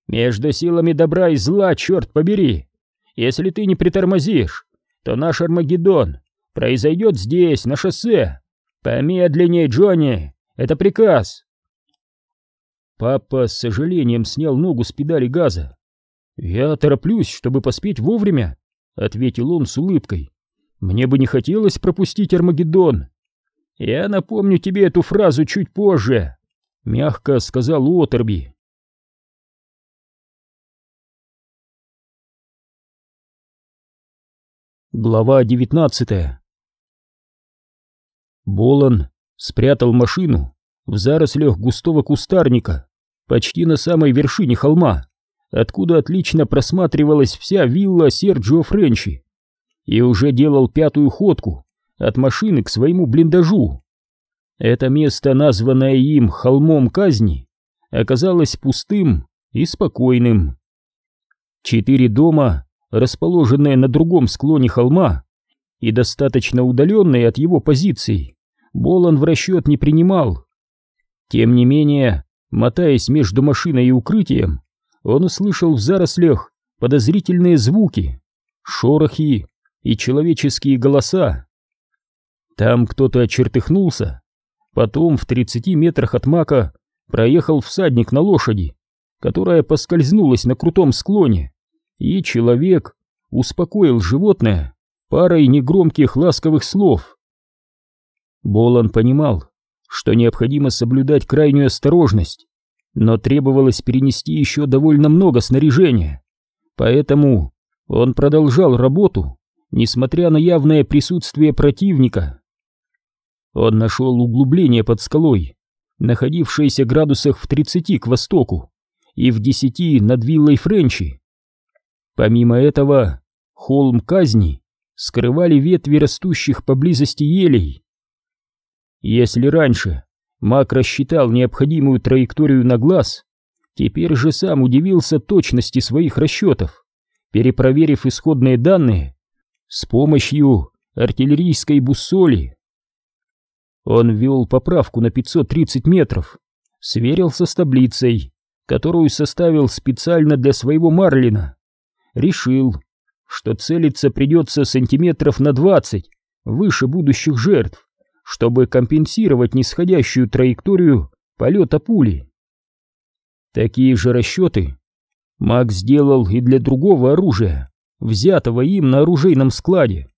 «Между силами добра и зла, черт побери! Если ты не притормозишь, то наш Армагеддон произойдет здесь, на шоссе. Помедленнее, Джонни, это приказ!» Папа с сожалением снял ногу с педали газа. «Я тороплюсь, чтобы поспеть вовремя», — ответил он с улыбкой. Мне бы не хотелось пропустить Армагеддон. Я напомню тебе эту фразу чуть позже, мягко сказал Уотерби. Глава девятнадцатая. Болон спрятал машину в зарослях густого кустарника, почти на самой вершине холма, откуда отлично просматривалась вся вилла Серджио Френчи и уже делал пятую ходку от машины к своему блиндажу. Это место, названное им холмом казни, оказалось пустым и спокойным. Четыре дома, расположенные на другом склоне холма и достаточно удаленные от его позиций, Болон в расчет не принимал. Тем не менее, мотаясь между машиной и укрытием, он услышал в зарослях подозрительные звуки, шорохи и человеческие голоса. Там кто-то чертыхнулся, потом в тридцати метрах от мака проехал всадник на лошади, которая поскользнулась на крутом склоне, и человек успокоил животное парой негромких ласковых слов. Болан понимал, что необходимо соблюдать крайнюю осторожность, но требовалось перенести еще довольно много снаряжения, поэтому он продолжал работу, несмотря на явное присутствие противника. Он нашел углубление под скалой, находившееся градусах в 30 к востоку и в 10 над виллой Френчи. Помимо этого, холм казни скрывали ветви растущих поблизости елей. Если раньше Мак рассчитал необходимую траекторию на глаз, теперь же сам удивился точности своих расчетов, перепроверив исходные данные с помощью артиллерийской буссоли. Он ввел поправку на 530 метров, сверился с таблицей, которую составил специально для своего Марлина. Решил, что целиться придется сантиметров на 20 выше будущих жертв, чтобы компенсировать нисходящую траекторию полета пули. Такие же расчеты Мак сделал и для другого оружия, взятого им на оружейном складе.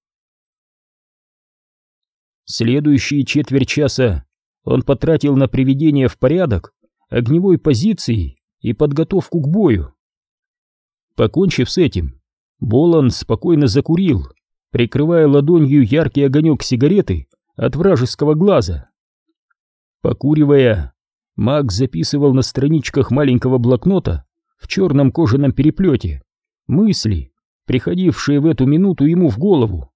Следующие четверть часа он потратил на приведение в порядок огневой позиции и подготовку к бою. Покончив с этим, Болон спокойно закурил, прикрывая ладонью яркий огонек сигареты от вражеского глаза. Покуривая, Мак записывал на страничках маленького блокнота в черном кожаном переплете мысли, приходившие в эту минуту ему в голову.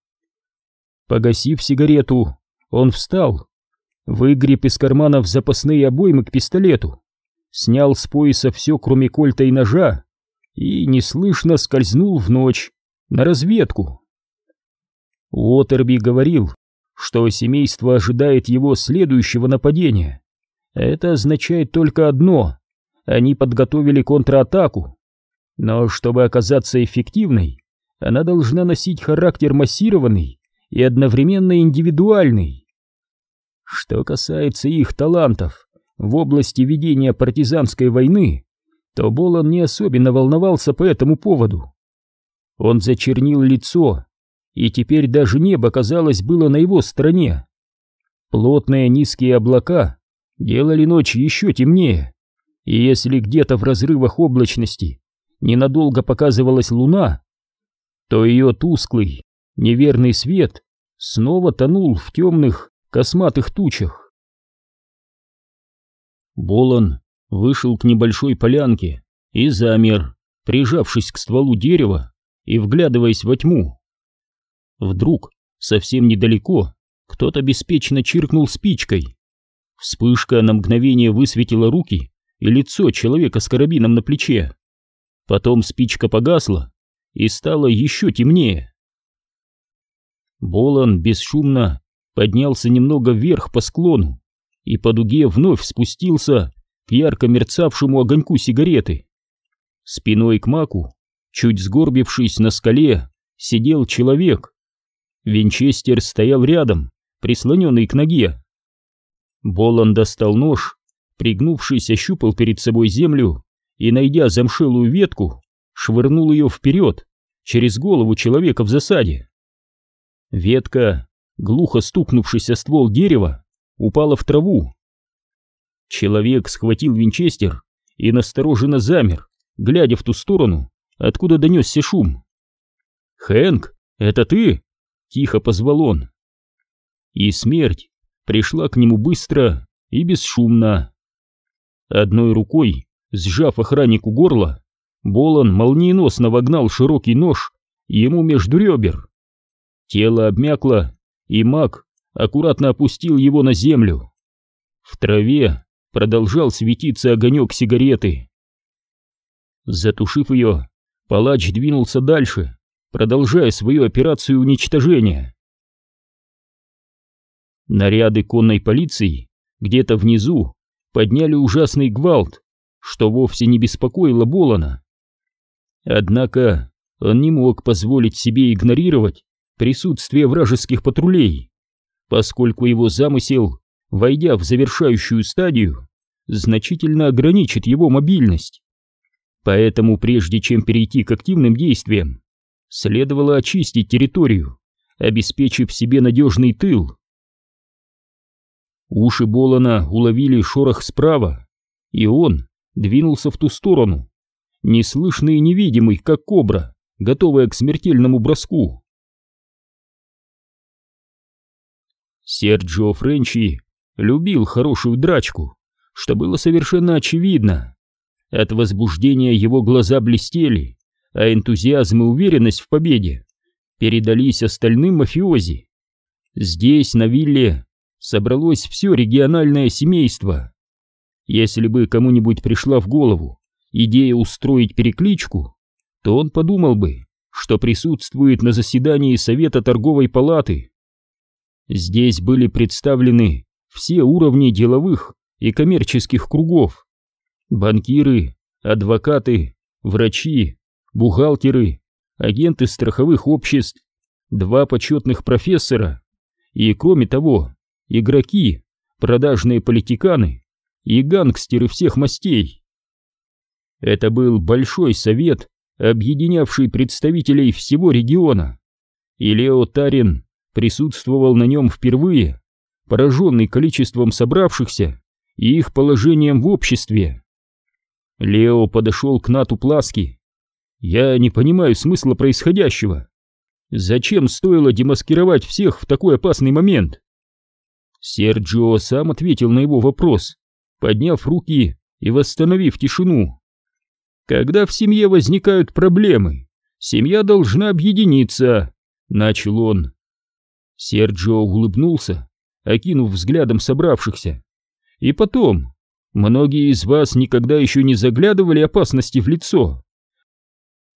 Погасив сигарету, он встал, выгреб из карманов запасные обоймы к пистолету, снял с пояса все, кроме кольта и ножа, и неслышно скользнул в ночь на разведку. Уотерби говорил, что семейство ожидает его следующего нападения. Это означает только одно они подготовили контратаку. Но чтобы оказаться эффективной, она должна носить характер массированный и одновременно индивидуальный. Что касается их талантов в области ведения партизанской войны, то Болон не особенно волновался по этому поводу. Он зачернил лицо, и теперь даже небо, казалось, было на его стороне. Плотные низкие облака делали ночь еще темнее. И если где-то в разрывах облачности ненадолго показывалась луна, то ее тусклый, неверный свет снова тонул в темных, косматых тучах. Болон вышел к небольшой полянке и замер, прижавшись к стволу дерева и вглядываясь во тьму. Вдруг, совсем недалеко, кто-то беспечно чиркнул спичкой. Вспышка на мгновение высветила руки и лицо человека с карабином на плече. Потом спичка погасла, и стало еще темнее. Болон бесшумно поднялся немного вверх по склону и по дуге вновь спустился к ярко мерцавшему огоньку сигареты. Спиной к маку, чуть сгорбившись на скале, сидел человек. Винчестер стоял рядом, прислоненный к ноге. Болон достал нож Пригнувшись, ощупал перед собой землю и, найдя замшелую ветку, швырнул ее вперед, через голову человека в засаде. Ветка, глухо стукнувшись о ствол дерева, упала в траву. Человек схватил винчестер и настороженно замер, глядя в ту сторону, откуда донесся шум. «Хэнк, это ты?» — тихо позвал он. И смерть пришла к нему быстро и бесшумно. Одной рукой, сжав охраннику горло, Болон молниеносно вогнал широкий нож ему между ребер. Тело обмякло, и маг аккуратно опустил его на землю. В траве продолжал светиться огонек сигареты. Затушив ее, палач двинулся дальше, продолжая свою операцию уничтожения. Наряды конной полиции где-то внизу подняли ужасный гвалт, что вовсе не беспокоило Болона. Однако он не мог позволить себе игнорировать присутствие вражеских патрулей, поскольку его замысел, войдя в завершающую стадию, значительно ограничит его мобильность. Поэтому прежде чем перейти к активным действиям, следовало очистить территорию, обеспечив себе надежный тыл. Уши Болона уловили шорох справа, и он двинулся в ту сторону, неслышный и невидимый, как кобра, готовая к смертельному броску. Серджио Френчи любил хорошую драчку, что было совершенно очевидно. От возбуждения его глаза блестели, а энтузиазм и уверенность в победе передались остальным мафиози. Здесь, на вилле, собралось все региональное семейство. Если бы кому-нибудь пришла в голову идея устроить перекличку, то он подумал бы, что присутствует на заседании Совета торговой палаты. Здесь были представлены все уровни деловых и коммерческих кругов. Банкиры, адвокаты, врачи, бухгалтеры, агенты страховых обществ, два почетных профессора И кроме того, игроки, продажные политиканы и гангстеры всех мастей. Это был большой совет, объединявший представителей всего региона, и Лео Тарин присутствовал на нем впервые, пораженный количеством собравшихся и их положением в обществе. Лео подошел к Нату Пласки. «Я не понимаю смысла происходящего. Зачем стоило демаскировать всех в такой опасный момент?» Серджио сам ответил на его вопрос, подняв руки и восстановив тишину. «Когда в семье возникают проблемы, семья должна объединиться», — начал он. Серджио улыбнулся, окинув взглядом собравшихся. «И потом, многие из вас никогда еще не заглядывали опасности в лицо.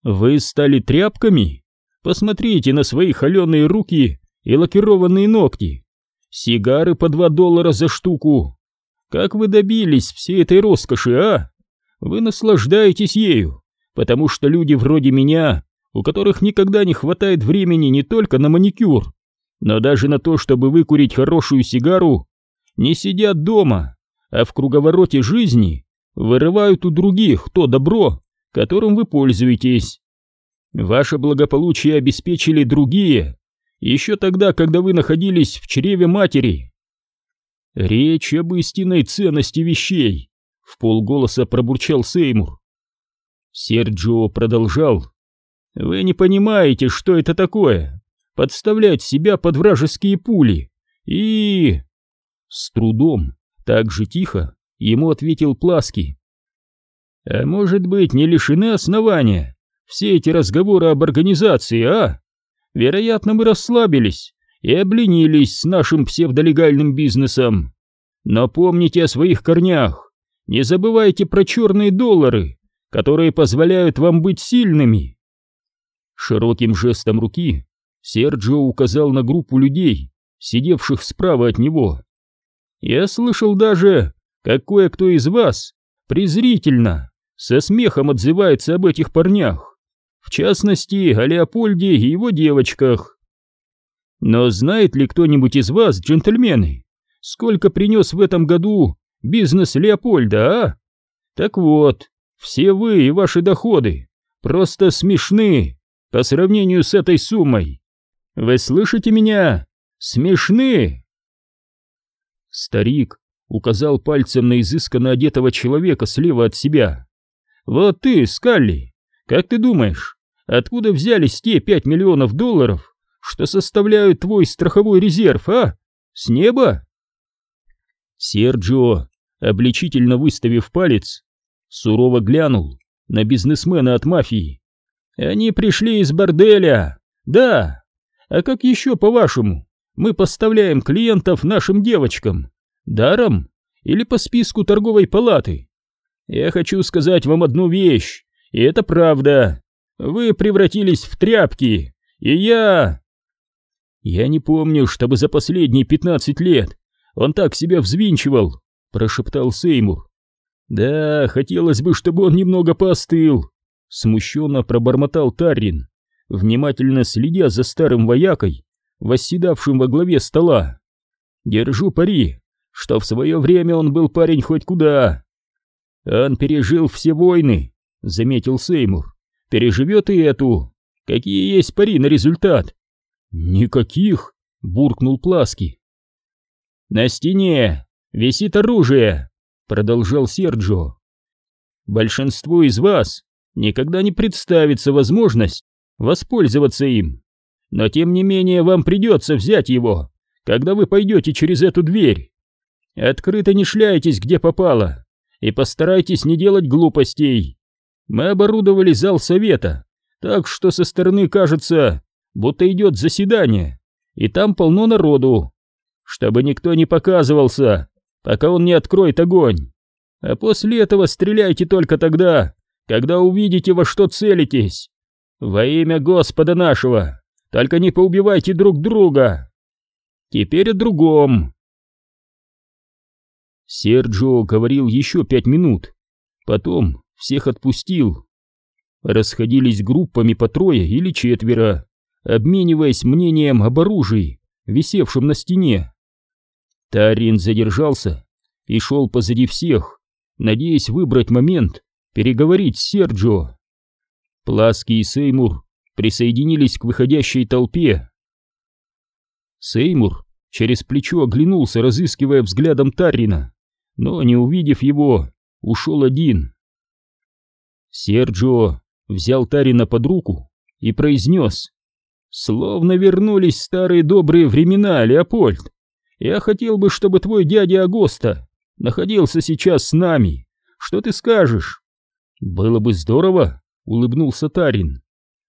Вы стали тряпками? Посмотрите на свои холеные руки и лакированные ногти. Сигары по два доллара за штуку. Как вы добились всей этой роскоши, а? Вы наслаждаетесь ею, потому что люди вроде меня, у которых никогда не хватает времени не только на маникюр, но даже на то, чтобы выкурить хорошую сигару, не сидят дома, а в круговороте жизни вырывают у других то добро, которым вы пользуетесь. Ваше благополучие обеспечили другие, еще тогда, когда вы находились в чреве матери. Речь об истинной ценности вещей, в полголоса пробурчал Сеймур. Серджио продолжал. Вы не понимаете, что это такое? Подставлять себя под вражеские пули. И... С трудом, так же тихо, ему ответил Пласки. А может быть, не лишены основания все эти разговоры об организации, а? Вероятно, мы расслабились и обленились с нашим псевдолегальным бизнесом. Но помните о своих корнях. Не забывайте про черные доллары, которые позволяют вам быть сильными. Широким жестом руки Серджио указал на группу людей, сидевших справа от него. Я слышал даже, как кое-кто из вас презрительно, со смехом отзывается об этих парнях в частности, о Леопольде и его девочках. Но знает ли кто-нибудь из вас, джентльмены, сколько принес в этом году бизнес Леопольда, а? Так вот, все вы и ваши доходы просто смешны по сравнению с этой суммой. Вы слышите меня? Смешны!» Старик указал пальцем на изысканно одетого человека слева от себя. «Вот ты, Скалли, как ты думаешь, откуда взялись те пять миллионов долларов, что составляют твой страховой резерв, а? С неба? Серджио, обличительно выставив палец, сурово глянул на бизнесмена от мафии. Они пришли из борделя. Да. А как еще, по-вашему, мы поставляем клиентов нашим девочкам? Даром или по списку торговой палаты? Я хочу сказать вам одну вещь. И это правда. Вы превратились в тряпки, и я... Я не помню, чтобы за последние пятнадцать лет он так себя взвинчивал, прошептал Сеймур. Да, хотелось бы, чтобы он немного поостыл, смущенно пробормотал Таррин, внимательно следя за старым воякой, восседавшим во главе стола. Держу пари, что в свое время он был парень хоть куда. Он пережил все войны, — заметил Сеймур. «Переживет и эту. Какие есть пари на результат?» «Никаких», — буркнул Пласки. «На стене висит оружие», — продолжал Серджо. «Большинству из вас никогда не представится возможность воспользоваться им, но тем не менее вам придется взять его, когда вы пойдете через эту дверь. Открыто не шляйтесь, где попало, и постарайтесь не делать глупостей. Мы оборудовали зал совета, так что со стороны кажется, будто идет заседание, и там полно народу. Чтобы никто не показывался, пока он не откроет огонь. А после этого стреляйте только тогда, когда увидите, во что целитесь. Во имя Господа нашего, только не поубивайте друг друга. Теперь о другом. Серджио говорил еще пять минут. Потом всех отпустил. Расходились группами по трое или четверо, обмениваясь мнением об оружии, висевшем на стене. Тарин задержался и шел позади всех, надеясь выбрать момент переговорить с Серджио. Пласки и Сеймур присоединились к выходящей толпе. Сеймур через плечо оглянулся, разыскивая взглядом Таррина, но, не увидев его, ушел один. Серджио взял Тарина под руку и произнес, «Словно вернулись старые добрые времена, Леопольд. Я хотел бы, чтобы твой дядя Агоста находился сейчас с нами. Что ты скажешь?» «Было бы здорово», — улыбнулся Тарин.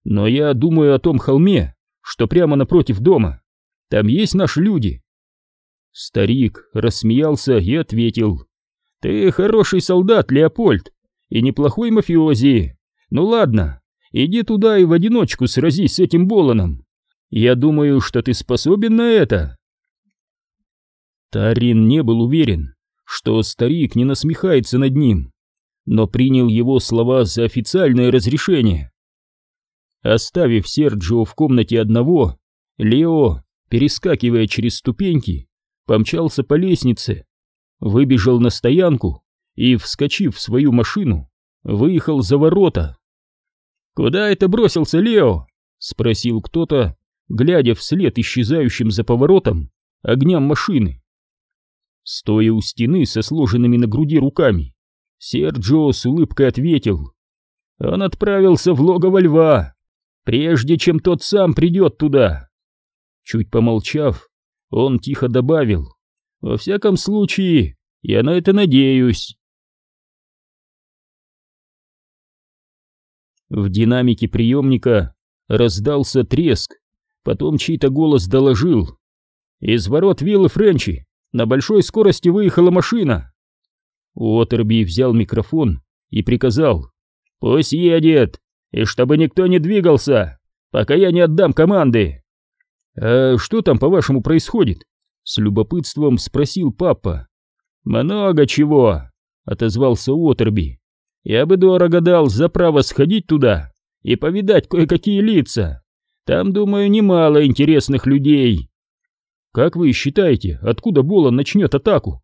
«Но я думаю о том холме, что прямо напротив дома. Там есть наши люди». Старик рассмеялся и ответил. «Ты хороший солдат, Леопольд, и неплохой мафиози. Ну ладно, иди туда и в одиночку сразись с этим Боланом. Я думаю, что ты способен на это». Тарин не был уверен, что старик не насмехается над ним, но принял его слова за официальное разрешение. Оставив Серджио в комнате одного, Лео, перескакивая через ступеньки, помчался по лестнице, выбежал на стоянку и, вскочив в свою машину, выехал за ворота. «Куда это бросился Лео?» — спросил кто-то, глядя вслед исчезающим за поворотом огням машины. Стоя у стены со сложенными на груди руками, Серджио с улыбкой ответил. Он отправился в логово льва, прежде чем тот сам придет туда. Чуть помолчав, он тихо добавил. Во всяком случае, я на это надеюсь. В динамике приемника раздался треск, потом чей-то голос доложил. Из ворот виллы Френчи на большой скорости выехала машина. Уотерби взял микрофон и приказал «Пусть едет, и чтобы никто не двигался, пока я не отдам команды». «А что там, по-вашему, происходит?» — с любопытством спросил папа. «Много чего», — отозвался Уотерби. «Я бы дорого дал за право сходить туда и повидать кое-какие лица. Там, думаю, немало интересных людей». «Как вы считаете, откуда Болон начнет атаку?»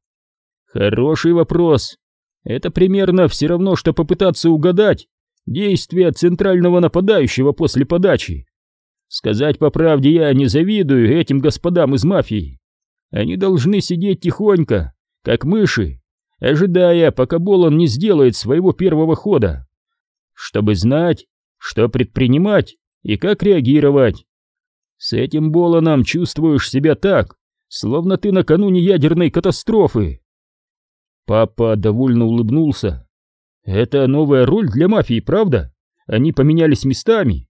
Хороший вопрос. Это примерно все равно, что попытаться угадать действия центрального нападающего после подачи. Сказать по правде я не завидую этим господам из мафии. Они должны сидеть тихонько, как мыши, ожидая, пока Болон не сделает своего первого хода, чтобы знать, что предпринимать и как реагировать. С этим Болоном чувствуешь себя так, словно ты накануне ядерной катастрофы. Папа довольно улыбнулся. «Это новая роль для мафии, правда? Они поменялись местами?»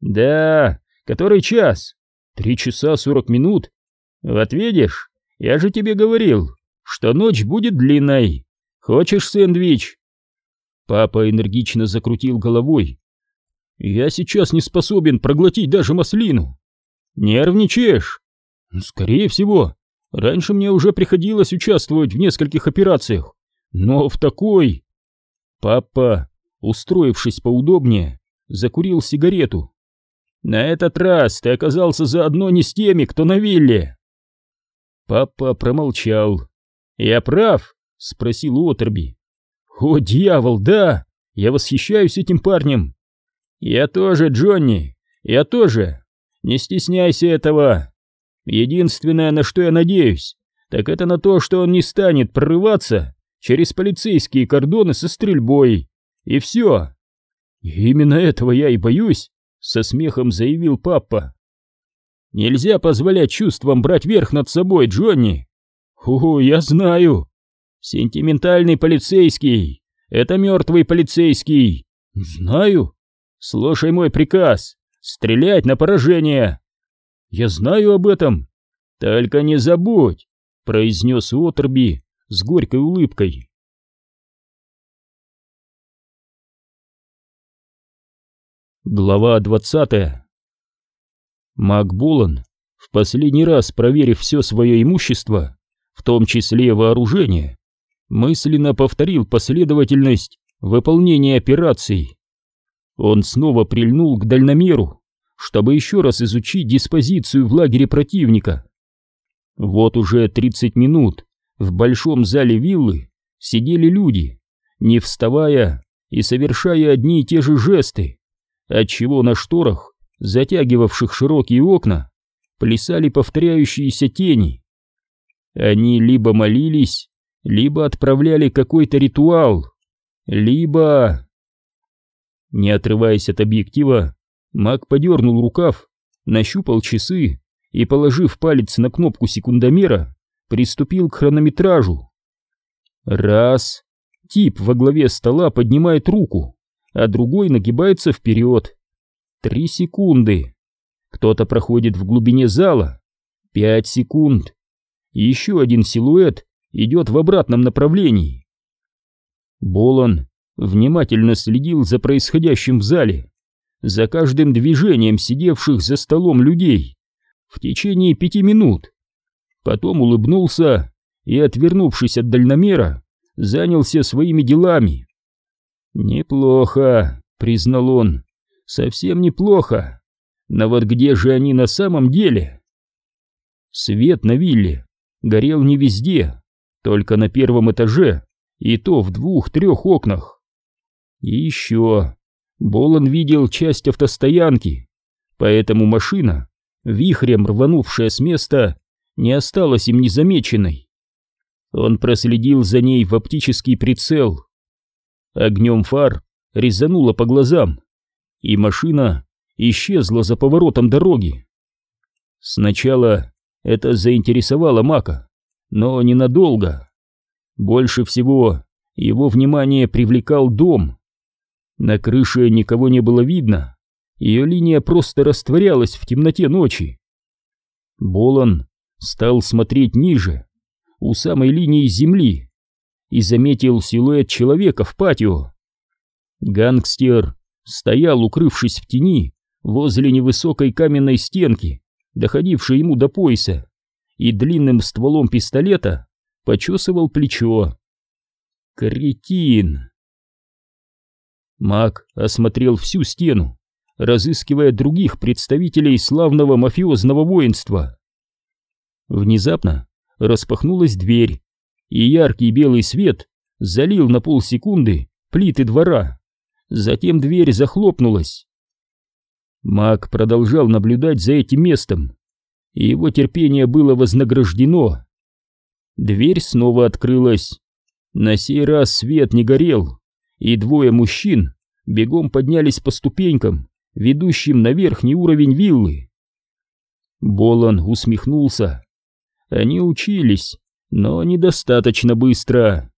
«Да, который час?» «Три часа сорок минут. Вот видишь, я же тебе говорил, что ночь будет длинной. Хочешь сэндвич?» Папа энергично закрутил головой. «Я сейчас не способен проглотить даже маслину». «Нервничаешь?» «Скорее всего. Раньше мне уже приходилось участвовать в нескольких операциях, но в такой... Папа, устроившись поудобнее, закурил сигарету. На этот раз ты оказался заодно не с теми, кто на вилле. Папа промолчал. Я прав? Спросил Уотерби. О, дьявол, да! Я восхищаюсь этим парнем. Я тоже, Джонни, я тоже. Не стесняйся этого. Единственное, на что я надеюсь, так это на то, что он не станет прорываться через полицейские кордоны со стрельбой. И все. Именно этого я и боюсь, со смехом заявил папа. Нельзя позволять чувствам брать верх над собой, Джонни. О, я знаю. Сентиментальный полицейский. Это мертвый полицейский. Знаю. Слушай мой приказ. Стрелять на поражение. Я знаю об этом. Только не забудь, произнес Уотерби с горькой улыбкой. Глава двадцатая. Макбулан, в последний раз проверив все свое имущество, в том числе вооружение, мысленно повторил последовательность выполнения операций. Он снова прильнул к дальномеру, чтобы еще раз изучить диспозицию в лагере противника. Вот уже 30 минут в большом зале виллы сидели люди, не вставая и совершая одни и те же жесты, отчего на шторах, затягивавших широкие окна, плясали повторяющиеся тени. Они либо молились, либо отправляли какой-то ритуал, либо... Не отрываясь от объектива, Мак подернул рукав, нащупал часы и, положив палец на кнопку секундомера, приступил к хронометражу. Раз. Тип во главе стола поднимает руку, а другой нагибается вперед. Три секунды. Кто-то проходит в глубине зала. Пять секунд. Еще один силуэт идет в обратном направлении. Болон внимательно следил за происходящим в зале, за каждым движением сидевших за столом людей в течение пяти минут. Потом улыбнулся и, отвернувшись от дальномера, занялся своими делами. «Неплохо», — признал он, — «совсем неплохо. Но вот где же они на самом деле?» Свет на вилле горел не везде, только на первом этаже, и то в двух-трех окнах. И еще Болон видел часть автостоянки, поэтому машина, вихрем рванувшая с места, не осталась им незамеченной. Он проследил за ней в оптический прицел. Огнем фар резануло по глазам, и машина исчезла за поворотом дороги. Сначала это заинтересовало Мака, но ненадолго. Больше всего его внимание привлекал дом. На крыше никого не было видно, ее линия просто растворялась в темноте ночи. Болон стал смотреть ниже, у самой линии земли, и заметил силуэт человека в патио. Гангстер стоял, укрывшись в тени, возле невысокой каменной стенки, доходившей ему до пояса, и длинным стволом пистолета почесывал плечо. Кретин! Мак осмотрел всю стену, разыскивая других представителей славного мафиозного воинства. Внезапно распахнулась дверь, и яркий белый свет залил на полсекунды плиты двора. Затем дверь захлопнулась. Мак продолжал наблюдать за этим местом, и его терпение было вознаграждено. Дверь снова открылась. На сей раз свет не горел, и двое мужчин бегом поднялись по ступенькам, ведущим на верхний уровень виллы. Болон усмехнулся. Они учились, но недостаточно быстро.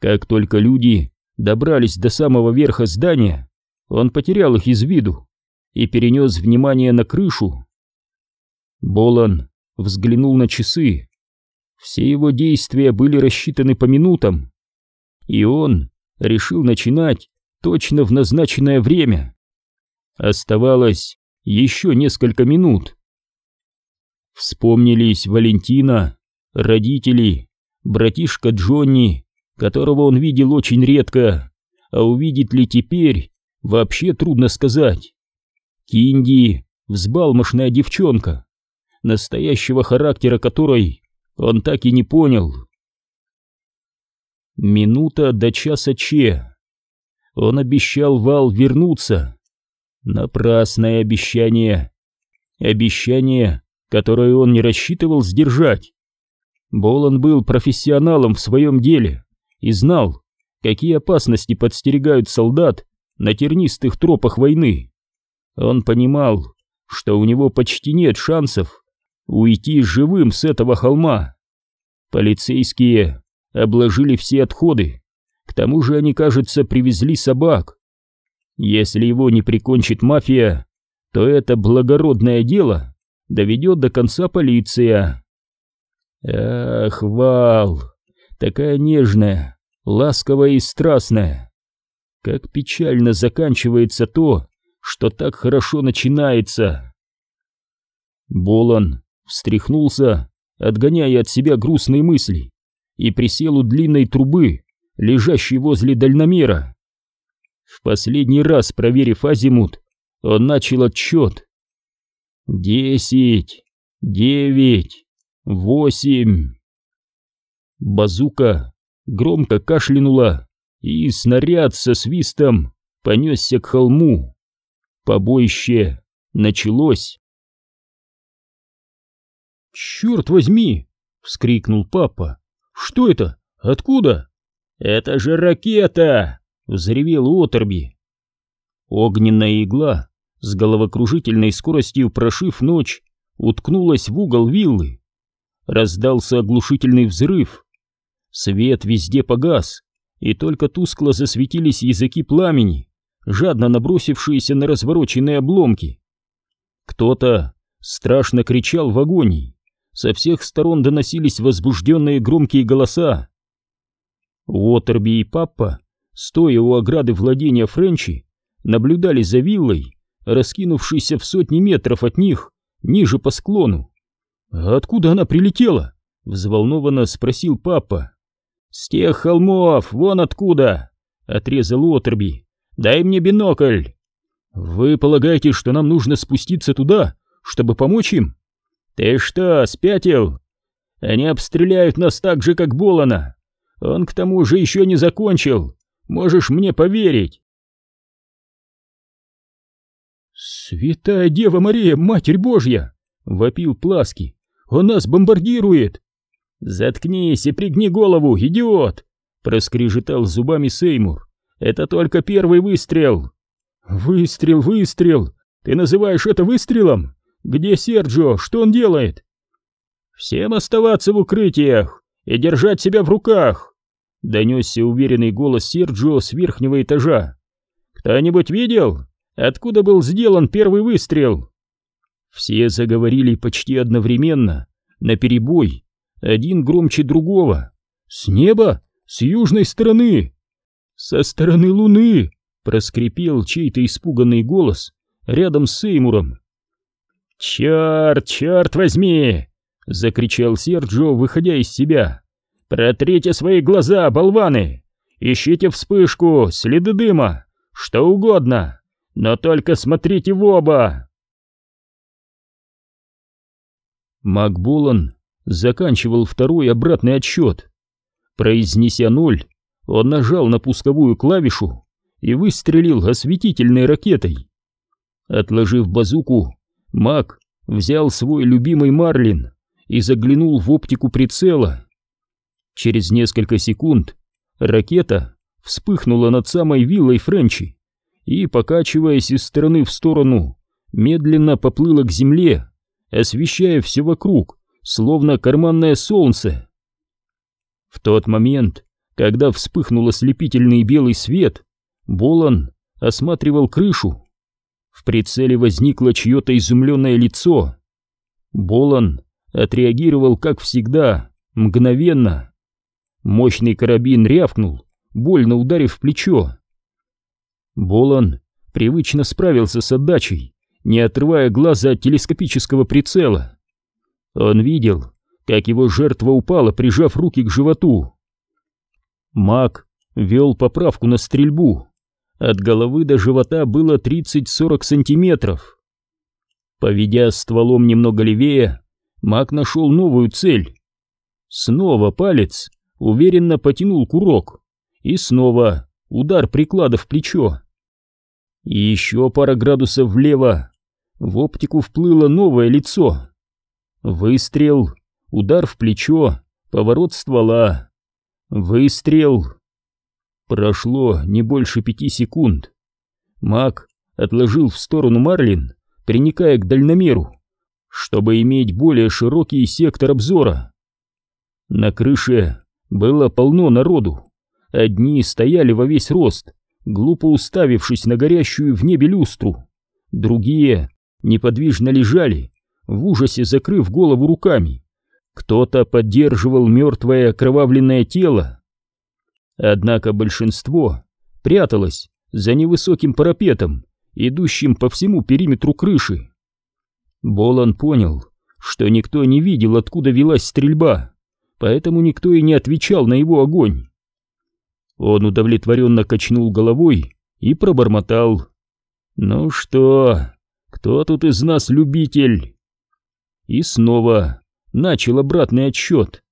Как только люди добрались до самого верха здания, он потерял их из виду и перенес внимание на крышу. Болон взглянул на часы. Все его действия были рассчитаны по минутам, и он решил начинать точно в назначенное время. Оставалось еще несколько минут. Вспомнились Валентина, родители, братишка Джонни, которого он видел очень редко, а увидит ли теперь, вообще трудно сказать. Кинди, взбалмошная девчонка, настоящего характера которой он так и не понял. Минута до часа Че. Он обещал Вал вернуться. Напрасное обещание. Обещание, которое он не рассчитывал сдержать. Болон был профессионалом в своем деле и знал, какие опасности подстерегают солдат на тернистых тропах войны. Он понимал, что у него почти нет шансов уйти живым с этого холма. Полицейские обложили все отходы, к тому же они, кажется, привезли собак. Если его не прикончит мафия, то это благородное дело доведет до конца полиция. Ах, Вал, такая нежная, ласковая и страстная. Как печально заканчивается то, что так хорошо начинается. Болон встряхнулся, отгоняя от себя грустные мысли, и присел у длинной трубы, лежащей возле дальномера. В последний раз, проверив азимут, он начал отсчет. Десять, девять, восемь. Базука громко кашлянула, и снаряд со свистом понесся к холму. Побоище началось. «Черт возьми!» — вскрикнул папа. «Что это? Откуда?» «Это же ракета!» — взревел Оторби. Огненная игла, с головокружительной скоростью прошив ночь, уткнулась в угол виллы. Раздался оглушительный взрыв. Свет везде погас, и только тускло засветились языки пламени, жадно набросившиеся на развороченные обломки. Кто-то страшно кричал в агонии, со всех сторон доносились возбужденные громкие голоса. Уотерби и Паппа, стоя у ограды владения Френчи, наблюдали за виллой, раскинувшейся в сотни метров от них, ниже по склону. «А откуда она прилетела?» — взволнованно спросил папа. «С тех холмов, вон откуда!» — отрезал Уотерби. «Дай мне бинокль!» «Вы полагаете, что нам нужно спуститься туда, чтобы помочь им?» «Ты что, спятил? Они обстреляют нас так же, как Болана. Он к тому же еще не закончил. Можешь мне поверить?» «Святая Дева Мария, Матерь Божья!» — вопил Пласки. «Он нас бомбардирует!» «Заткнись и пригни голову, идиот!» — проскрежетал зубами Сеймур. «Это только первый выстрел!» «Выстрел, выстрел! Ты называешь это выстрелом? Где Серджио? Что он делает?» «Всем оставаться в укрытиях и держать себя в руках!» — донесся уверенный голос Серджио с верхнего этажа. «Кто-нибудь видел, откуда был сделан первый выстрел?» Все заговорили почти одновременно, наперебой, один громче другого. «С неба? С южной стороны!» «Со стороны луны!» — проскрипел чей-то испуганный голос рядом с Сеймуром. «Черт, черт возьми!» — закричал Серджо, выходя из себя. «Протрите свои глаза, болваны! Ищите вспышку, следы дыма, что угодно, но только смотрите в оба!» Макбулан заканчивал второй обратный отсчет. Произнеся ноль, он нажал на пусковую клавишу и выстрелил осветительной ракетой. Отложив базуку, Мак взял свой любимый Марлин и заглянул в оптику прицела. Через несколько секунд ракета вспыхнула над самой виллой Френчи и, покачиваясь из стороны в сторону, медленно поплыла к земле, освещая все вокруг, словно карманное солнце. В тот момент, когда вспыхнул ослепительный белый свет, Болон осматривал крышу. В прицеле возникло чье-то изумленное лицо. Болон отреагировал, как всегда, мгновенно. Мощный карабин рявкнул, больно ударив в плечо. Болон привычно справился с отдачей, не отрывая глаза от телескопического прицела. Он видел, как его жертва упала, прижав руки к животу. Маг вел поправку на стрельбу. От головы до живота было 30-40 сантиметров. Поведя стволом немного левее, маг нашел новую цель. Снова палец уверенно потянул курок, и снова удар приклада в плечо. И еще пара градусов влево. В оптику вплыло новое лицо. Выстрел, удар в плечо, поворот ствола. Выстрел. Прошло не больше пяти секунд. Маг отложил в сторону Марлин, приникая к дальномеру, чтобы иметь более широкий сектор обзора. На крыше было полно народу. Одни стояли во весь рост, глупо уставившись на горящую в небе люстру. Другие неподвижно лежали, в ужасе закрыв голову руками. Кто-то поддерживал мертвое окровавленное тело. Однако большинство пряталось за невысоким парапетом, идущим по всему периметру крыши. Болан понял, что никто не видел, откуда велась стрельба, поэтому никто и не отвечал на его огонь. Он удовлетворенно качнул головой и пробормотал. «Ну что, кто тут из нас любитель?» и снова начал обратный отсчет.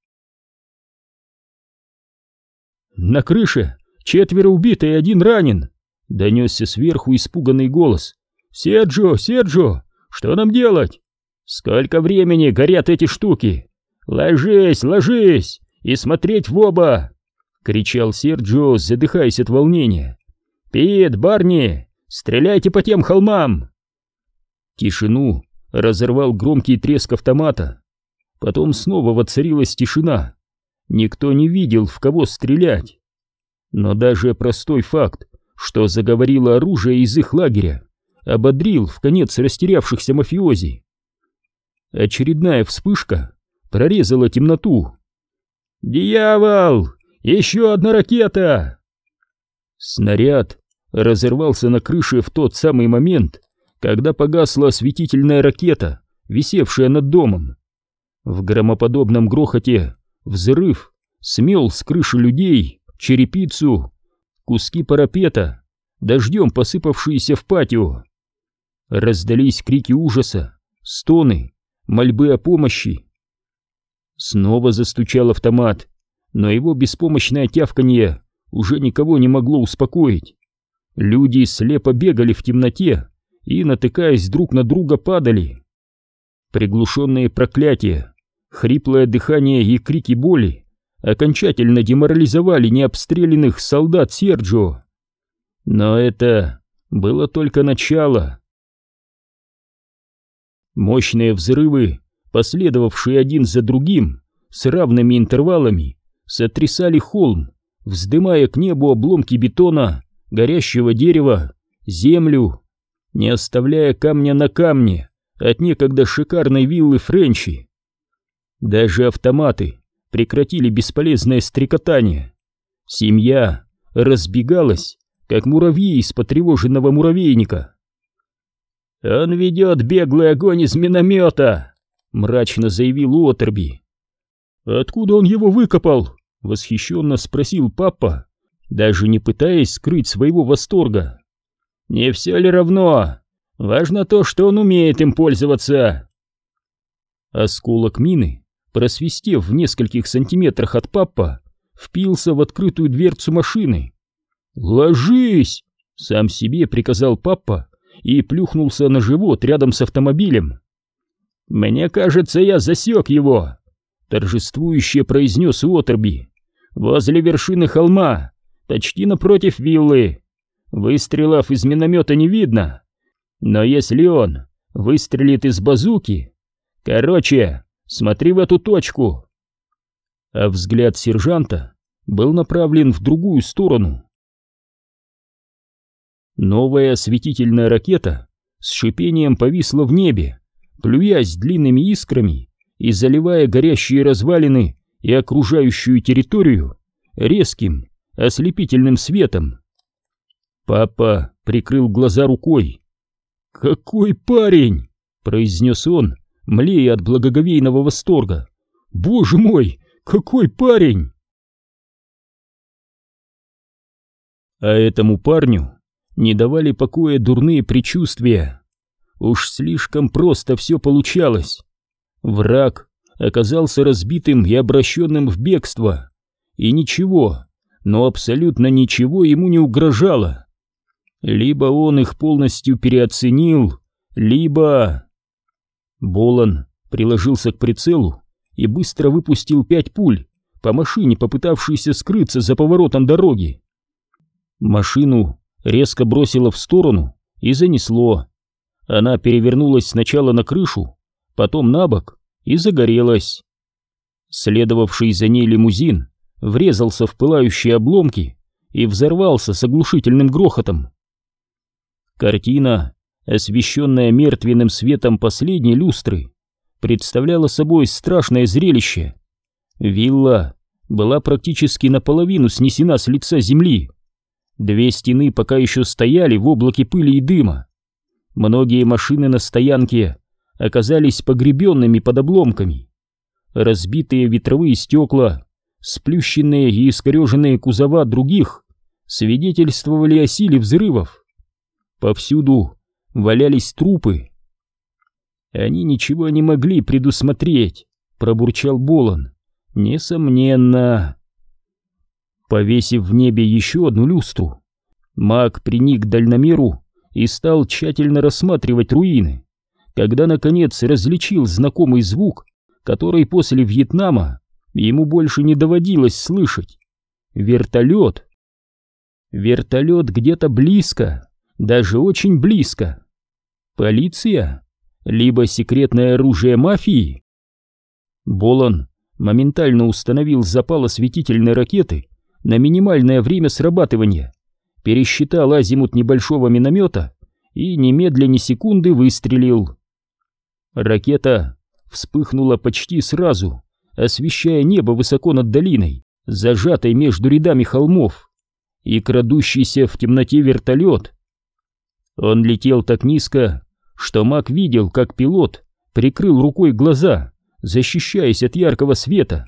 «На крыше четверо убиты и один ранен!» — донесся сверху испуганный голос. «Серджо, Серджо, что нам делать?» «Сколько времени горят эти штуки? Ложись, ложись и смотреть в оба!» — кричал Серджо, задыхаясь от волнения. «Пит, Барни, стреляйте по тем холмам!» Тишину разорвал громкий треск автомата. Потом снова воцарилась тишина. Никто не видел, в кого стрелять. Но даже простой факт, что заговорило оружие из их лагеря, ободрил в конец растерявшихся мафиози. Очередная вспышка прорезала темноту. «Дьявол! Еще одна ракета!» Снаряд разорвался на крыше в тот самый момент, когда погасла осветительная ракета, висевшая над домом. В громоподобном грохоте взрыв смел с крыши людей черепицу, куски парапета, дождем посыпавшиеся в патио. Раздались крики ужаса, стоны, мольбы о помощи. Снова застучал автомат, но его беспомощное тявканье уже никого не могло успокоить. Люди слепо бегали в темноте и, натыкаясь друг на друга, падали. Приглушенные проклятия, хриплое дыхание и крики боли окончательно деморализовали необстрелянных солдат Серджио. Но это было только начало. Мощные взрывы, последовавшие один за другим, с равными интервалами, сотрясали холм, вздымая к небу обломки бетона, горящего дерева, землю, не оставляя камня на камне от некогда шикарной виллы Френчи. Даже автоматы прекратили бесполезное стрекотание. Семья разбегалась, как муравьи из потревоженного муравейника. «Он ведет беглый огонь из миномета!» — мрачно заявил Уотерби. «Откуда он его выкопал?» — восхищенно спросил папа, даже не пытаясь скрыть своего восторга. «Не все ли равно? Важно то, что он умеет им пользоваться!» Осколок мины, просвистев в нескольких сантиметрах от папа, впился в открытую дверцу машины. «Ложись!» — сам себе приказал папа и плюхнулся на живот рядом с автомобилем. «Мне кажется, я засек его!» — торжествующе произнес Уотерби. «Возле вершины холма, почти напротив виллы. Выстрелов из миномета не видно, но если он выстрелит из базуки... Короче, смотри в эту точку!» А взгляд сержанта был направлен в другую сторону. Новая осветительная ракета с шипением повисла в небе, плюясь длинными искрами и заливая горящие развалины и окружающую территорию резким, ослепительным светом. Папа прикрыл глаза рукой. «Какой парень!» — произнес он, млея от благоговейного восторга. «Боже мой, какой парень!» А этому парню не давали покоя дурные предчувствия. Уж слишком просто все получалось. Враг оказался разбитым и обращенным в бегство. И ничего, но абсолютно ничего ему не угрожало. Либо он их полностью переоценил, либо... Болон приложился к прицелу и быстро выпустил пять пуль по машине, попытавшейся скрыться за поворотом дороги. Машину резко бросило в сторону и занесло. Она перевернулась сначала на крышу, потом на бок и загорелась. Следовавший за ней лимузин врезался в пылающие обломки и взорвался с оглушительным грохотом. Картина, освещенная мертвенным светом последней люстры, представляла собой страшное зрелище. Вилла была практически наполовину снесена с лица земли. Две стены пока еще стояли в облаке пыли и дыма. Многие машины на стоянке оказались погребенными под обломками. Разбитые ветровые стекла, сплющенные и искореженные кузова других свидетельствовали о силе взрывов. Повсюду валялись трупы. Они ничего не могли предусмотреть, пробурчал Болон. Несомненно. Повесив в небе еще одну люстру, маг приник к дальномеру и стал тщательно рассматривать руины, когда, наконец, различил знакомый звук, который после Вьетнама ему больше не доводилось слышать. Вертолет. Вертолет где-то близко, даже очень близко. Полиция? Либо секретное оружие мафии? Болон моментально установил запал осветительной ракеты на минимальное время срабатывания, пересчитал азимут небольшого миномета и немедленно секунды выстрелил. Ракета вспыхнула почти сразу, освещая небо высоко над долиной, зажатой между рядами холмов, и крадущийся в темноте вертолет. Он летел так низко, что Мак видел, как пилот прикрыл рукой глаза, защищаясь от яркого света.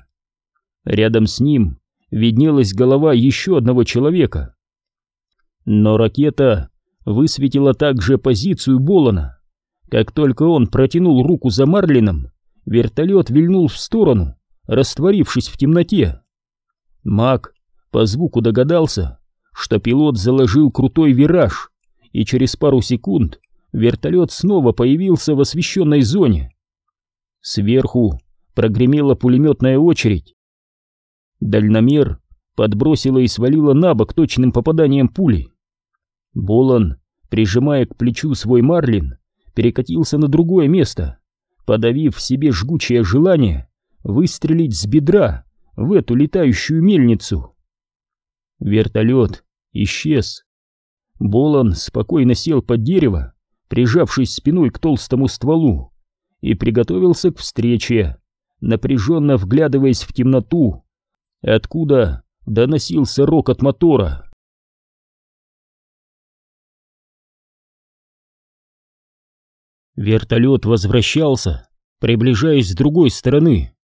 Рядом с ним виднелась голова еще одного человека. Но ракета высветила также позицию Болона. Как только он протянул руку за Марлином, вертолет вильнул в сторону, растворившись в темноте. Мак по звуку догадался, что пилот заложил крутой вираж, и через пару секунд вертолет снова появился в освещенной зоне. Сверху прогремела пулеметная очередь. Дальномер подбросила и свалила на бок точным попаданием пули. Болон, прижимая к плечу свой марлин, перекатился на другое место, подавив в себе жгучее желание выстрелить с бедра в эту летающую мельницу. Вертолет исчез. Болон спокойно сел под дерево, прижавшись спиной к толстому стволу, и приготовился к встрече, напряженно вглядываясь в темноту, откуда доносился рокот мотора. Вертолет возвращался, приближаясь с другой стороны.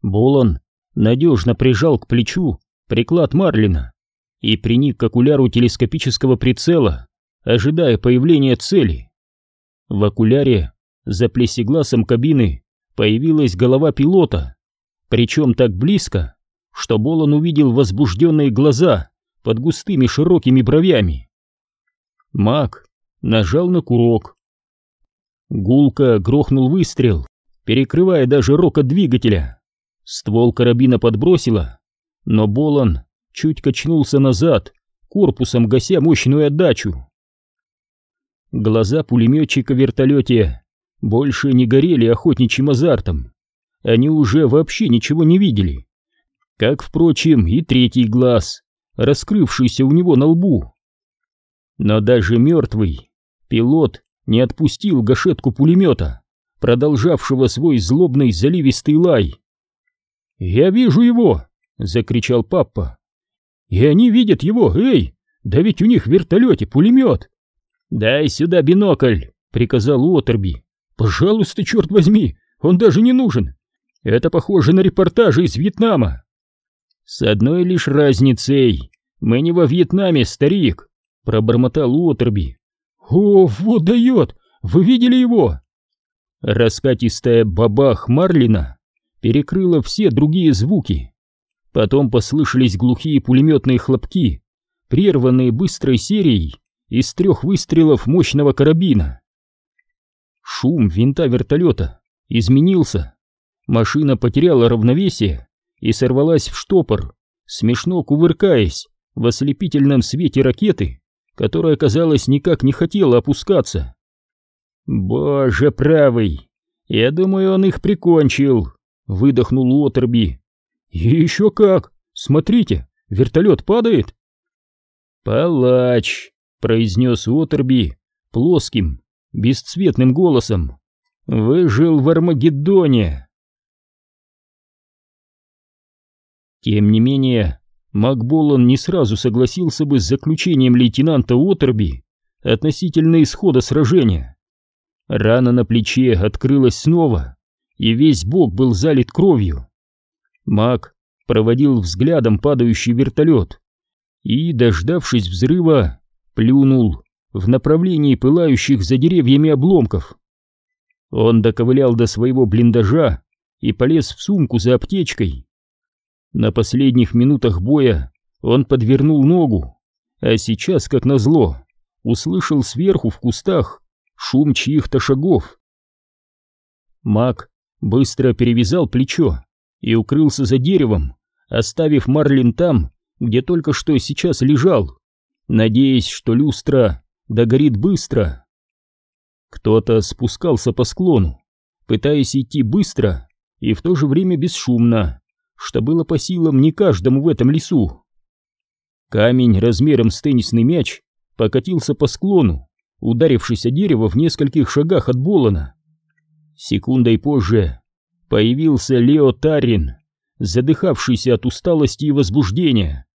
Болон надежно прижал к плечу приклад Марлина и приник к окуляру телескопического прицела, ожидая появления цели. В окуляре за плесегласом кабины появилась голова пилота, причем так близко, что Болон увидел возбужденные глаза под густыми широкими бровями. Мак нажал на курок. Гулко грохнул выстрел, перекрывая даже рокот двигателя. Ствол карабина подбросило, но Болон чуть качнулся назад, корпусом гася мощную отдачу. Глаза пулеметчика в вертолете больше не горели охотничьим азартом. Они уже вообще ничего не видели. Как, впрочем, и третий глаз, раскрывшийся у него на лбу. Но даже мертвый пилот не отпустил гашетку пулемета, продолжавшего свой злобный заливистый лай. «Я вижу его!» — закричал папа. «И они видят его, эй! Да ведь у них в вертолете пулемет!» «Дай сюда бинокль!» — приказал Уотерби. «Пожалуйста, черт возьми, он даже не нужен! Это похоже на репортажи из Вьетнама!» «С одной лишь разницей. Мы не во Вьетнаме, старик!» — пробормотал Уотерби. «О, вот дает! Вы видели его?» Раскатистая бабах Марлина перекрыла все другие звуки. Потом послышались глухие пулеметные хлопки, прерванные быстрой серией из трех выстрелов мощного карабина. Шум винта вертолета изменился. Машина потеряла равновесие и сорвалась в штопор, смешно кувыркаясь в ослепительном свете ракеты, которая, казалось, никак не хотела опускаться. «Боже правый! Я думаю, он их прикончил!» — выдохнул Уотерби. еще как! Смотрите, вертолет падает!» «Палач!» — произнес Уотерби плоским, бесцветным голосом. «Выжил в Армагеддоне!» Тем не менее, Макболлан не сразу согласился бы с заключением лейтенанта Уотерби относительно исхода сражения. Рана на плече открылась снова, и весь бок был залит кровью. Мак проводил взглядом падающий вертолет и, дождавшись взрыва, плюнул в направлении пылающих за деревьями обломков. Он доковылял до своего блиндажа и полез в сумку за аптечкой. На последних минутах боя он подвернул ногу, а сейчас, как назло, услышал сверху в кустах шум чьих-то шагов. Мак быстро перевязал плечо и укрылся за деревом, оставив Марлин там, где только что сейчас лежал, надеясь, что люстра догорит быстро. Кто-то спускался по склону, пытаясь идти быстро и в то же время бесшумно, что было по силам не каждому в этом лесу. Камень размером с теннисный мяч покатился по склону, ударившись о дерево в нескольких шагах от Болона. Секундой позже появился Лео Тарин, задыхавшийся от усталости и возбуждения.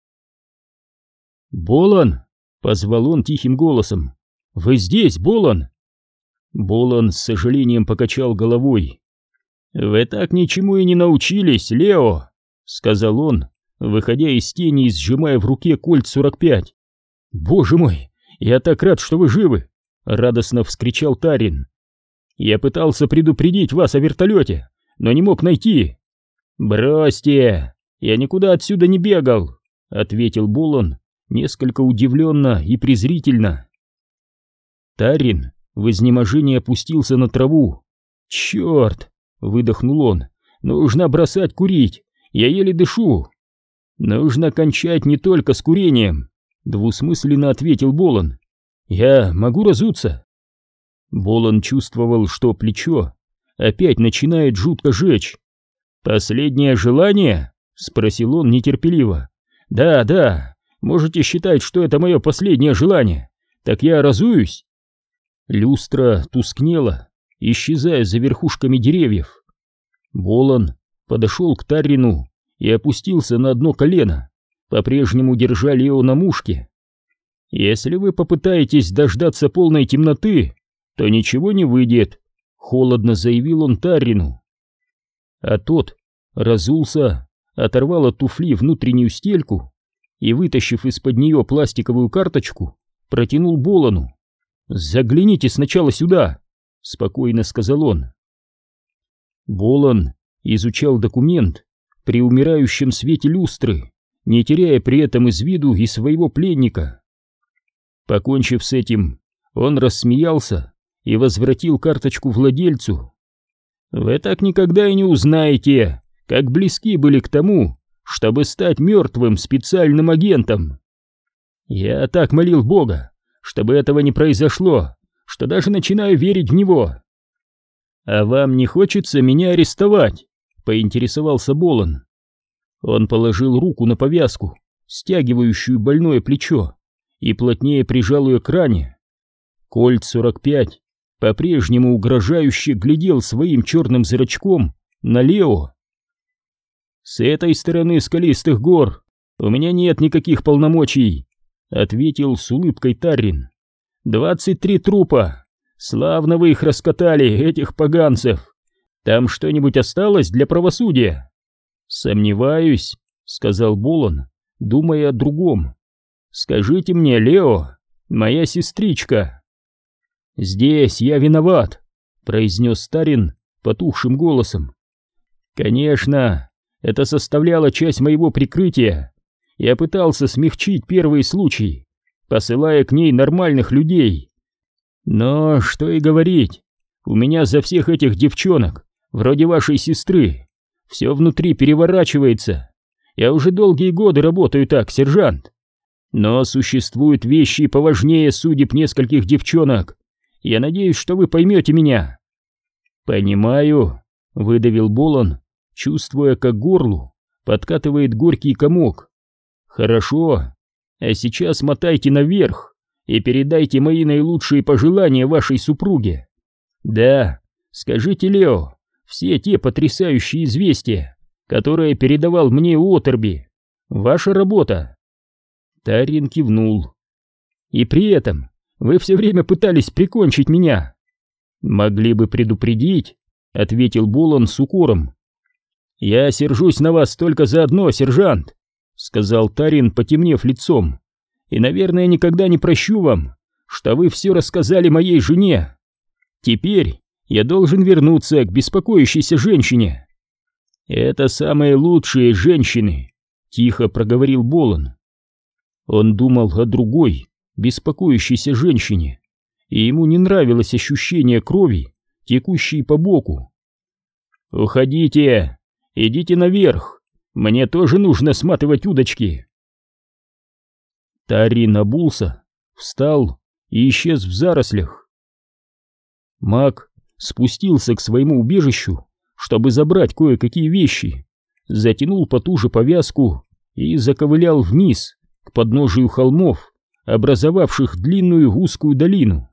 «Болон!» — позвал он тихим голосом. «Вы здесь, Болон?» Болон с сожалением покачал головой. «Вы так ничему и не научились, Лео!» — сказал он, выходя из тени и сжимая в руке кольт 45. «Боже мой, я так рад, что вы живы!» — радостно вскричал Тарин. «Я пытался предупредить вас о вертолете, но не мог найти». «Бросьте, я никуда отсюда не бегал», — ответил Болон, несколько удивленно и презрительно. Тарин в изнеможении опустился на траву. «Черт!» — выдохнул он. «Нужно бросать курить, я еле дышу». «Нужно кончать не только с курением», — двусмысленно ответил Болон. «Я могу разуться?» Болон чувствовал, что плечо опять начинает жутко жечь. «Последнее желание?» — спросил он нетерпеливо. «Да, да, можете считать, что это мое последнее желание. Так я разуюсь?» Люстра тускнела, исчезая за верхушками деревьев. Болон подошел к Таррину и опустился на одно колено, по-прежнему держа Лео на мушке. «Если вы попытаетесь дождаться полной темноты, то ничего не выйдет», — холодно заявил он Таррину. А тот разулся, оторвал от туфли внутреннюю стельку и, вытащив из-под нее пластиковую карточку, протянул Болону. «Загляните сначала сюда», — спокойно сказал он. Болон изучал документ при умирающем свете люстры, не теряя при этом из виду и своего пленника. Покончив с этим, он рассмеялся и возвратил карточку владельцу. «Вы так никогда и не узнаете, как близки были к тому, чтобы стать мертвым специальным агентом. Я так молил Бога, чтобы этого не произошло, что даже начинаю верить в него. А вам не хочется меня арестовать? Поинтересовался Болон. Он положил руку на повязку, стягивающую больное плечо, и плотнее прижал ее к ране. Кольт 45 по-прежнему угрожающе глядел своим черным зрачком на Лео. «С этой стороны скалистых гор у меня нет никаких полномочий», — ответил с улыбкой Таррин. «Двадцать три трупа! Славно вы их раскатали, этих поганцев! Там что-нибудь осталось для правосудия?» «Сомневаюсь», — сказал Болон, думая о другом. «Скажите мне, Лео, моя сестричка». «Здесь я виноват», — произнес Старин потухшим голосом. «Конечно, это составляло часть моего прикрытия, я пытался смягчить первые случаи, посылая к ней нормальных людей. Но что и говорить, у меня за всех этих девчонок, вроде вашей сестры, все внутри переворачивается. Я уже долгие годы работаю так, сержант. Но существуют вещи поважнее судеб нескольких девчонок. Я надеюсь, что вы поймете меня. Понимаю, выдавил Болон, чувствуя, как горлу подкатывает горький комок. Хорошо, а сейчас мотайте наверх и передайте мои наилучшие пожелания вашей супруге. Да, скажите, Лео, все те потрясающие известия, которые передавал мне Уотерби. Ваша работа. Тарин кивнул. И при этом вы все время пытались прикончить меня. Могли бы предупредить, ответил Болон с укором. Я сержусь на вас только за одно, сержант. — сказал Тарин, потемнев лицом. «И, наверное, никогда не прощу вам, что вы все рассказали моей жене. Теперь я должен вернуться к беспокоящейся женщине. Это самые лучшие женщины, тихо проговорил Болон. Он думал о другой, беспокоящейся женщине, и ему не нравилось ощущение крови, текущей по боку. «Уходите! Идите наверх! Мне тоже нужно сматывать удочки!» Тари набулся, встал и исчез в зарослях. Маг спустился к своему убежищу, чтобы забрать кое-какие вещи, затянул потуже повязку и заковылял вниз, к подножию холмов, образовавших длинную узкую долину.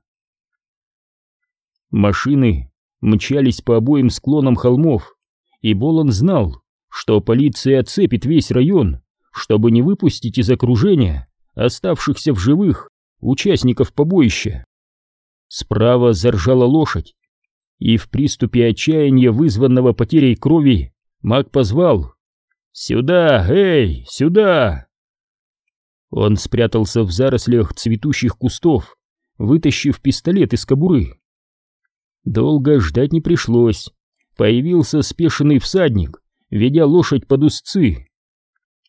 Машины мчались по обоим склонам холмов, и Болон знал, что полиция оцепит весь район, чтобы не выпустить из окружения оставшихся в живых участников побоища. Справа заржала лошадь, и в приступе отчаяния, вызванного потерей крови, маг позвал «Сюда, эй, сюда!» Он спрятался в зарослях цветущих кустов, вытащив пистолет из кобуры. Долго ждать не пришлось. Появился спешенный всадник, ведя лошадь под узцы.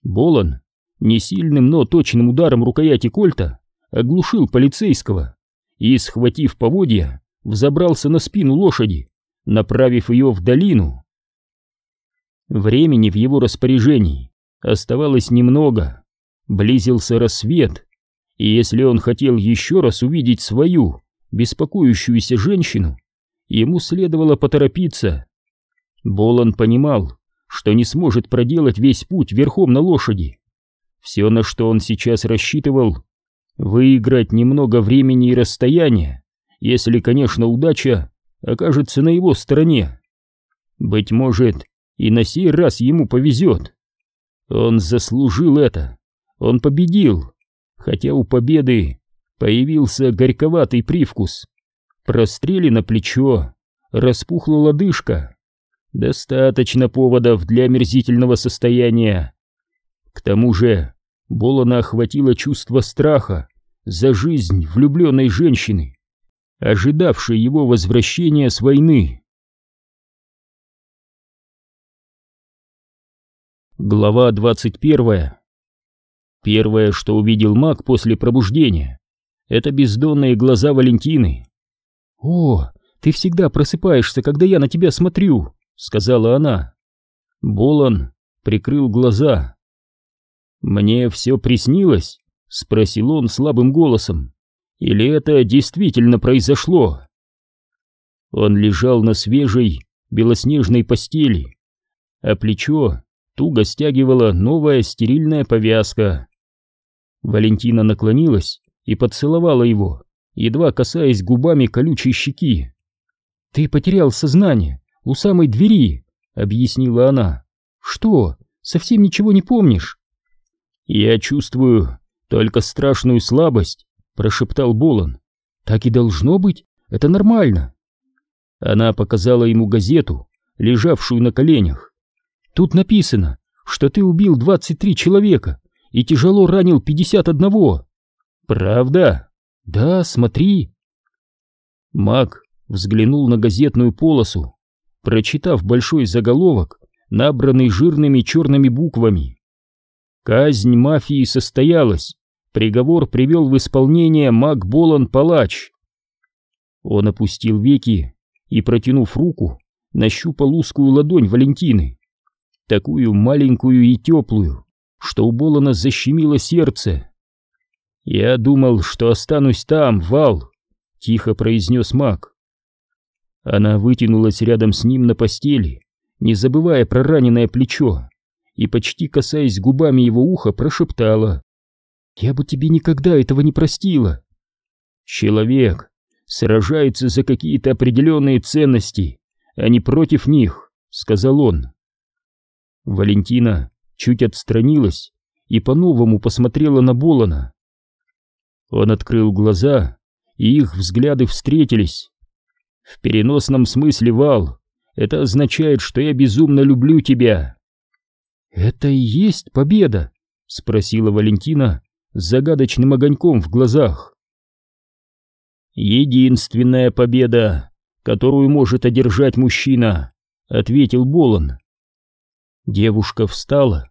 Болон, не сильным, но точным ударом рукояти кольта, оглушил полицейского и, схватив поводья, взобрался на спину лошади, направив ее в долину. Времени в его распоряжении оставалось немного. Близился рассвет, и если он хотел еще раз увидеть свою, беспокоящуюся женщину, ему следовало поторопиться. Болон понимал, что не сможет проделать весь путь верхом на лошади. Все, на что он сейчас рассчитывал, выиграть немного времени и расстояния, если, конечно, удача окажется на его стороне. Быть может, и на сей раз ему повезет. Он заслужил это. Он победил, хотя у победы появился горьковатый привкус. Прострелено плечо, распухла лодыжка. Достаточно поводов для омерзительного состояния. К тому же Болона охватило чувство страха за жизнь влюбленной женщины, ожидавшей его возвращения с войны. Глава 21 Первое, что увидел маг после пробуждения, это бездонные глаза Валентины. «О, ты всегда просыпаешься, когда я на тебя смотрю», — сказала она. Болон прикрыл глаза. «Мне все приснилось?» — спросил он слабым голосом. «Или это действительно произошло?» Он лежал на свежей, белоснежной постели, а плечо туго стягивала новая стерильная повязка. Валентина наклонилась и поцеловала его, едва касаясь губами колючей щеки. «Ты потерял сознание у самой двери», — объяснила она. «Что, совсем ничего не помнишь?» «Я чувствую только страшную слабость», — прошептал Болон. «Так и должно быть, это нормально». Она показала ему газету, лежавшую на коленях. «Тут написано, что ты убил 23 человека и тяжело ранил 51. Правда?» «Да, смотри». Мак взглянул на газетную полосу, прочитав большой заголовок, набранный жирными черными буквами. Казнь мафии состоялась. Приговор привел в исполнение Мак Болан Палач. Он опустил веки и, протянув руку, нащупал узкую ладонь Валентины, такую маленькую и теплую, что у Болана защемило сердце. «Я думал, что останусь там, Вал», — тихо произнес маг. Она вытянулась рядом с ним на постели, не забывая про раненое плечо, и, почти касаясь губами его уха, прошептала. «Я бы тебе никогда этого не простила». «Человек сражается за какие-то определенные ценности, а не против них», — сказал он. Валентина чуть отстранилась и по-новому посмотрела на Болона. Он открыл глаза, и их взгляды встретились. В переносном смысле, Вал, это означает, что я безумно люблю тебя. Это и есть победа? Спросила Валентина с загадочным огоньком в глазах. Единственная победа, которую может одержать мужчина, ответил Болон. Девушка встала,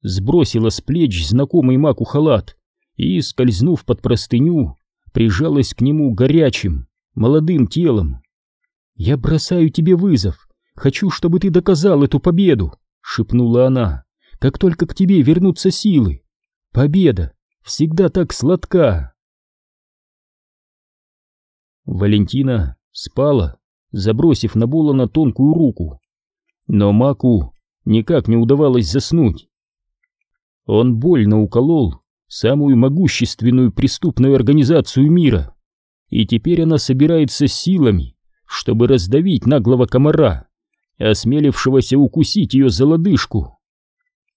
сбросила с плеч знакомый маку халат и, скользнув под простыню, прижалась к нему горячим, молодым телом. «Я бросаю тебе вызов. Хочу, чтобы ты доказал эту победу», — шепнула она. «Как только к тебе вернутся силы. Победа всегда так сладка». Валентина спала, забросив на Болона тонкую руку. Но Маку никак не удавалось заснуть. Он больно уколол самую могущественную преступную организацию мира, и теперь она собирается силами, чтобы раздавить наглого комара, осмелившегося укусить ее за лодыжку.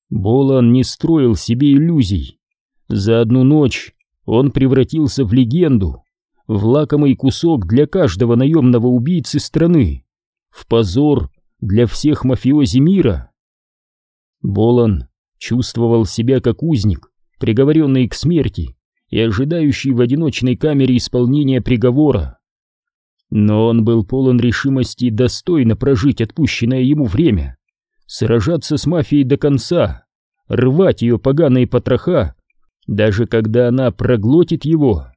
Болан не строил себе иллюзий. За одну ночь он превратился в легенду, в лакомый кусок для каждого наемного убийцы страны, в позор для всех мафиози мира. Болан чувствовал себя как узник, приговоренный к смерти и ожидающий в одиночной камере исполнения приговора. Но он был полон решимости достойно прожить отпущенное ему время, сражаться с мафией до конца, рвать ее поганые потроха, даже когда она проглотит его.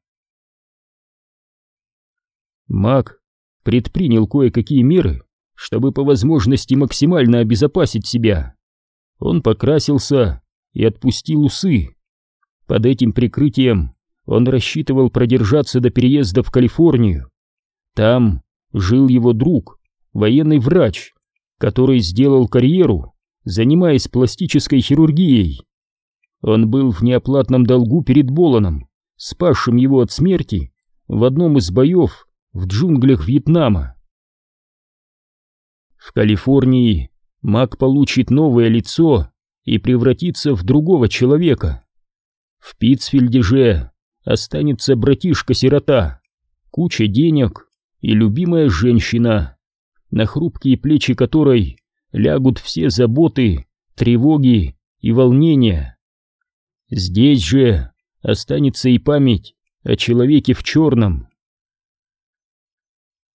Маг предпринял кое-какие меры, чтобы по возможности максимально обезопасить себя. Он покрасился и отпустил усы. Под этим прикрытием он рассчитывал продержаться до переезда в Калифорнию. Там жил его друг, военный врач, который сделал карьеру, занимаясь пластической хирургией. Он был в неоплатном долгу перед Боланом, спасшим его от смерти в одном из боев в джунглях Вьетнама. В Калифорнии маг получит новое лицо и превратится в другого человека. В Питцфильде же останется братишка-сирота, куча денег и любимая женщина, на хрупкие плечи которой лягут все заботы, тревоги и волнения. Здесь же останется и память о человеке в черном.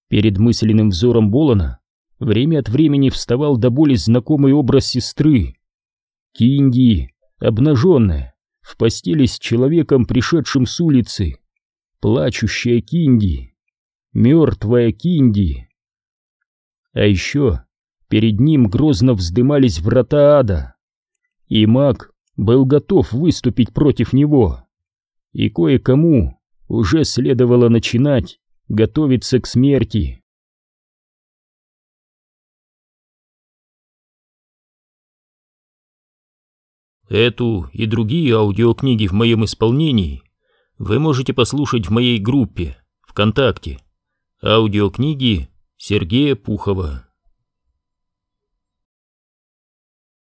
Перед мысленным взором Болона время от времени вставал до боли знакомый образ сестры. Кинги, обнаженная, в постели с человеком, пришедшим с улицы. Плачущая Кинги, мертвая Кинги. А еще перед ним грозно вздымались врата ада, и маг был готов выступить против него. И кое-кому уже следовало начинать готовиться к смерти. Эту и другие аудиокниги в моем исполнении вы можете послушать в моей группе ВКонтакте. Аудиокниги Сергея Пухова.